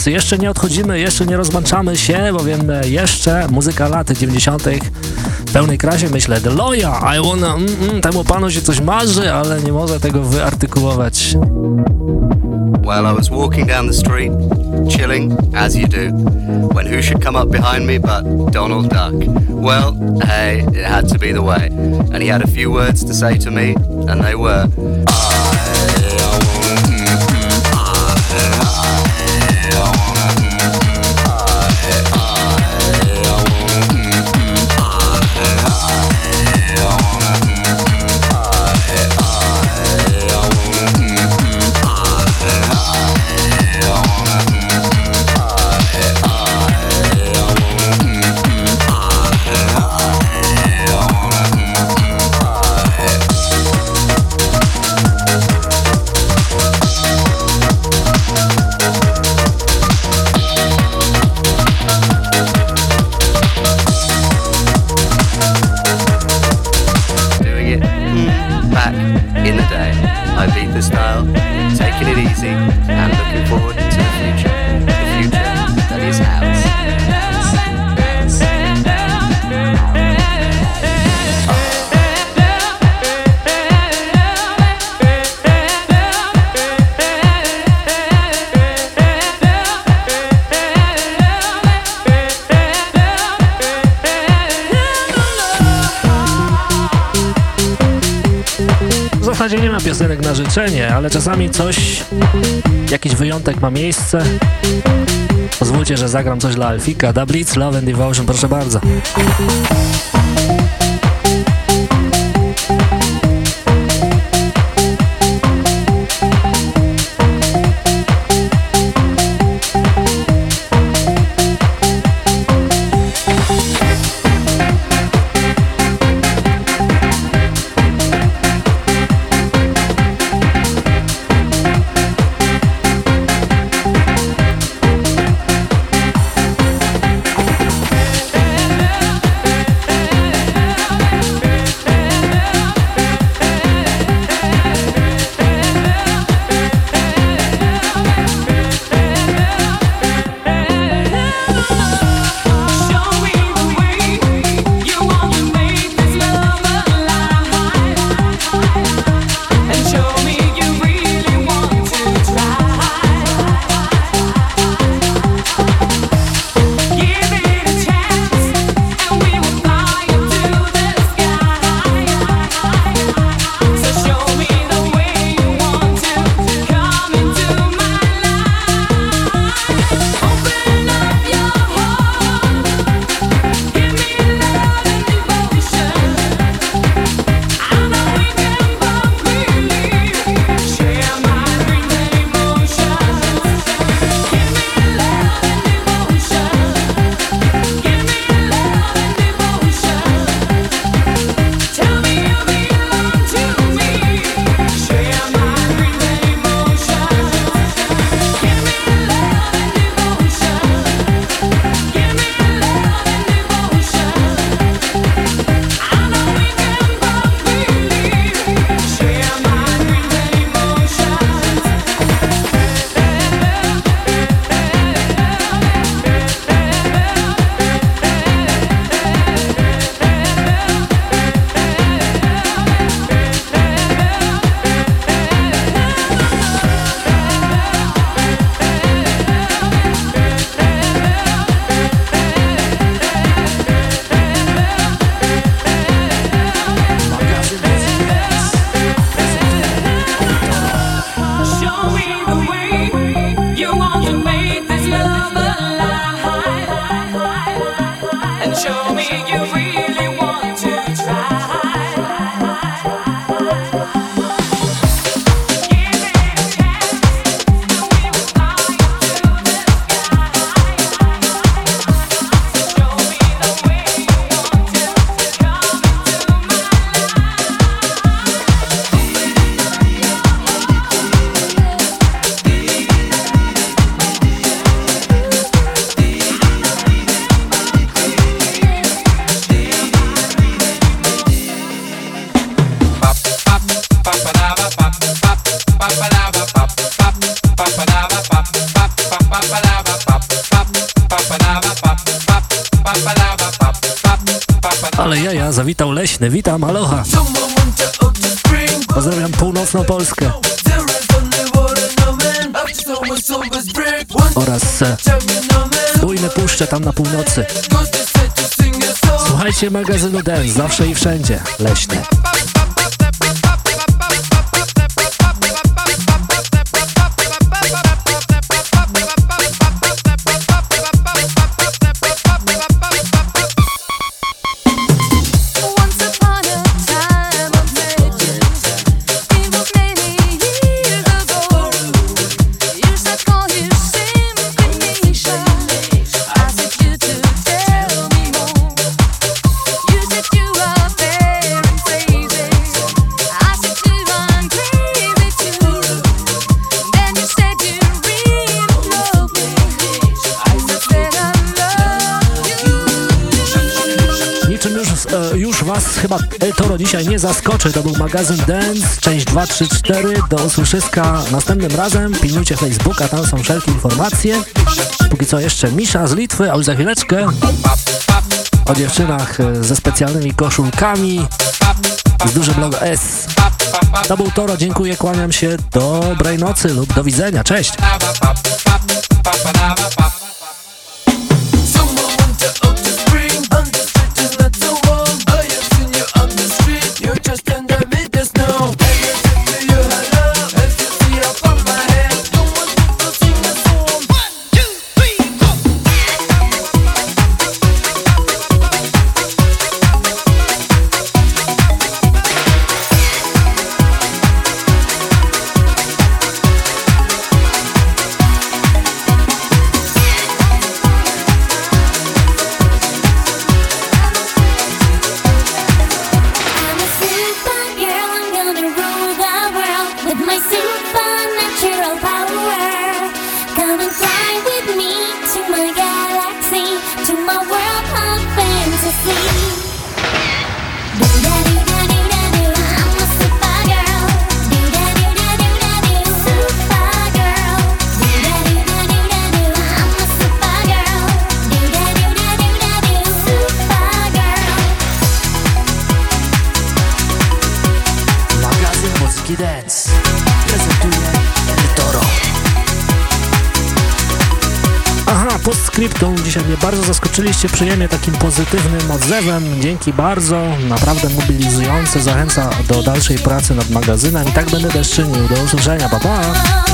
Jeszcze nie odchodzimy, jeszcze nie rozłączamy się, bowiem jeszcze muzyka lat 90. w pełnej krasie, myślę. The Lawyer, I wanna... Mm, mm, temu panu się coś marzy, ale nie może tego wyartykułować. Well, I was walking down the street, chilling, as you do, when who should come up behind me but Donald Duck? Well, hey, it had to be the way. And he had a few words to say to me, and they were, życzenie, ale czasami coś, jakiś wyjątek ma miejsce. Pozwólcie, że zagram coś dla Alfika. Da Blitz, Love and Devotion, proszę bardzo. Leśny. Witam, aloha. Pozdrawiam północną Polskę. Oraz e, bujne puszcze tam na północy. Słuchajcie magazynu Dance zawsze i wszędzie. Leśny. dzisiaj nie zaskoczy To był magazyn Dance, część 234. Do usłyszyska następnym razem. Pilnujcie Facebooka, tam są wszelkie informacje. Póki co jeszcze Misza z Litwy, a już za chwileczkę o dziewczynach e, ze specjalnymi koszulkami z dużym logo S. To był Toro, dziękuję, kłaniam się, dobrej nocy lub do widzenia, cześć! zakończyliście przyjemnie takim pozytywnym odzewem. Dzięki bardzo, naprawdę mobilizujący, zachęca do dalszej pracy nad magazynem. I tak będę też czynił. Do usłyszenia, pa, pa.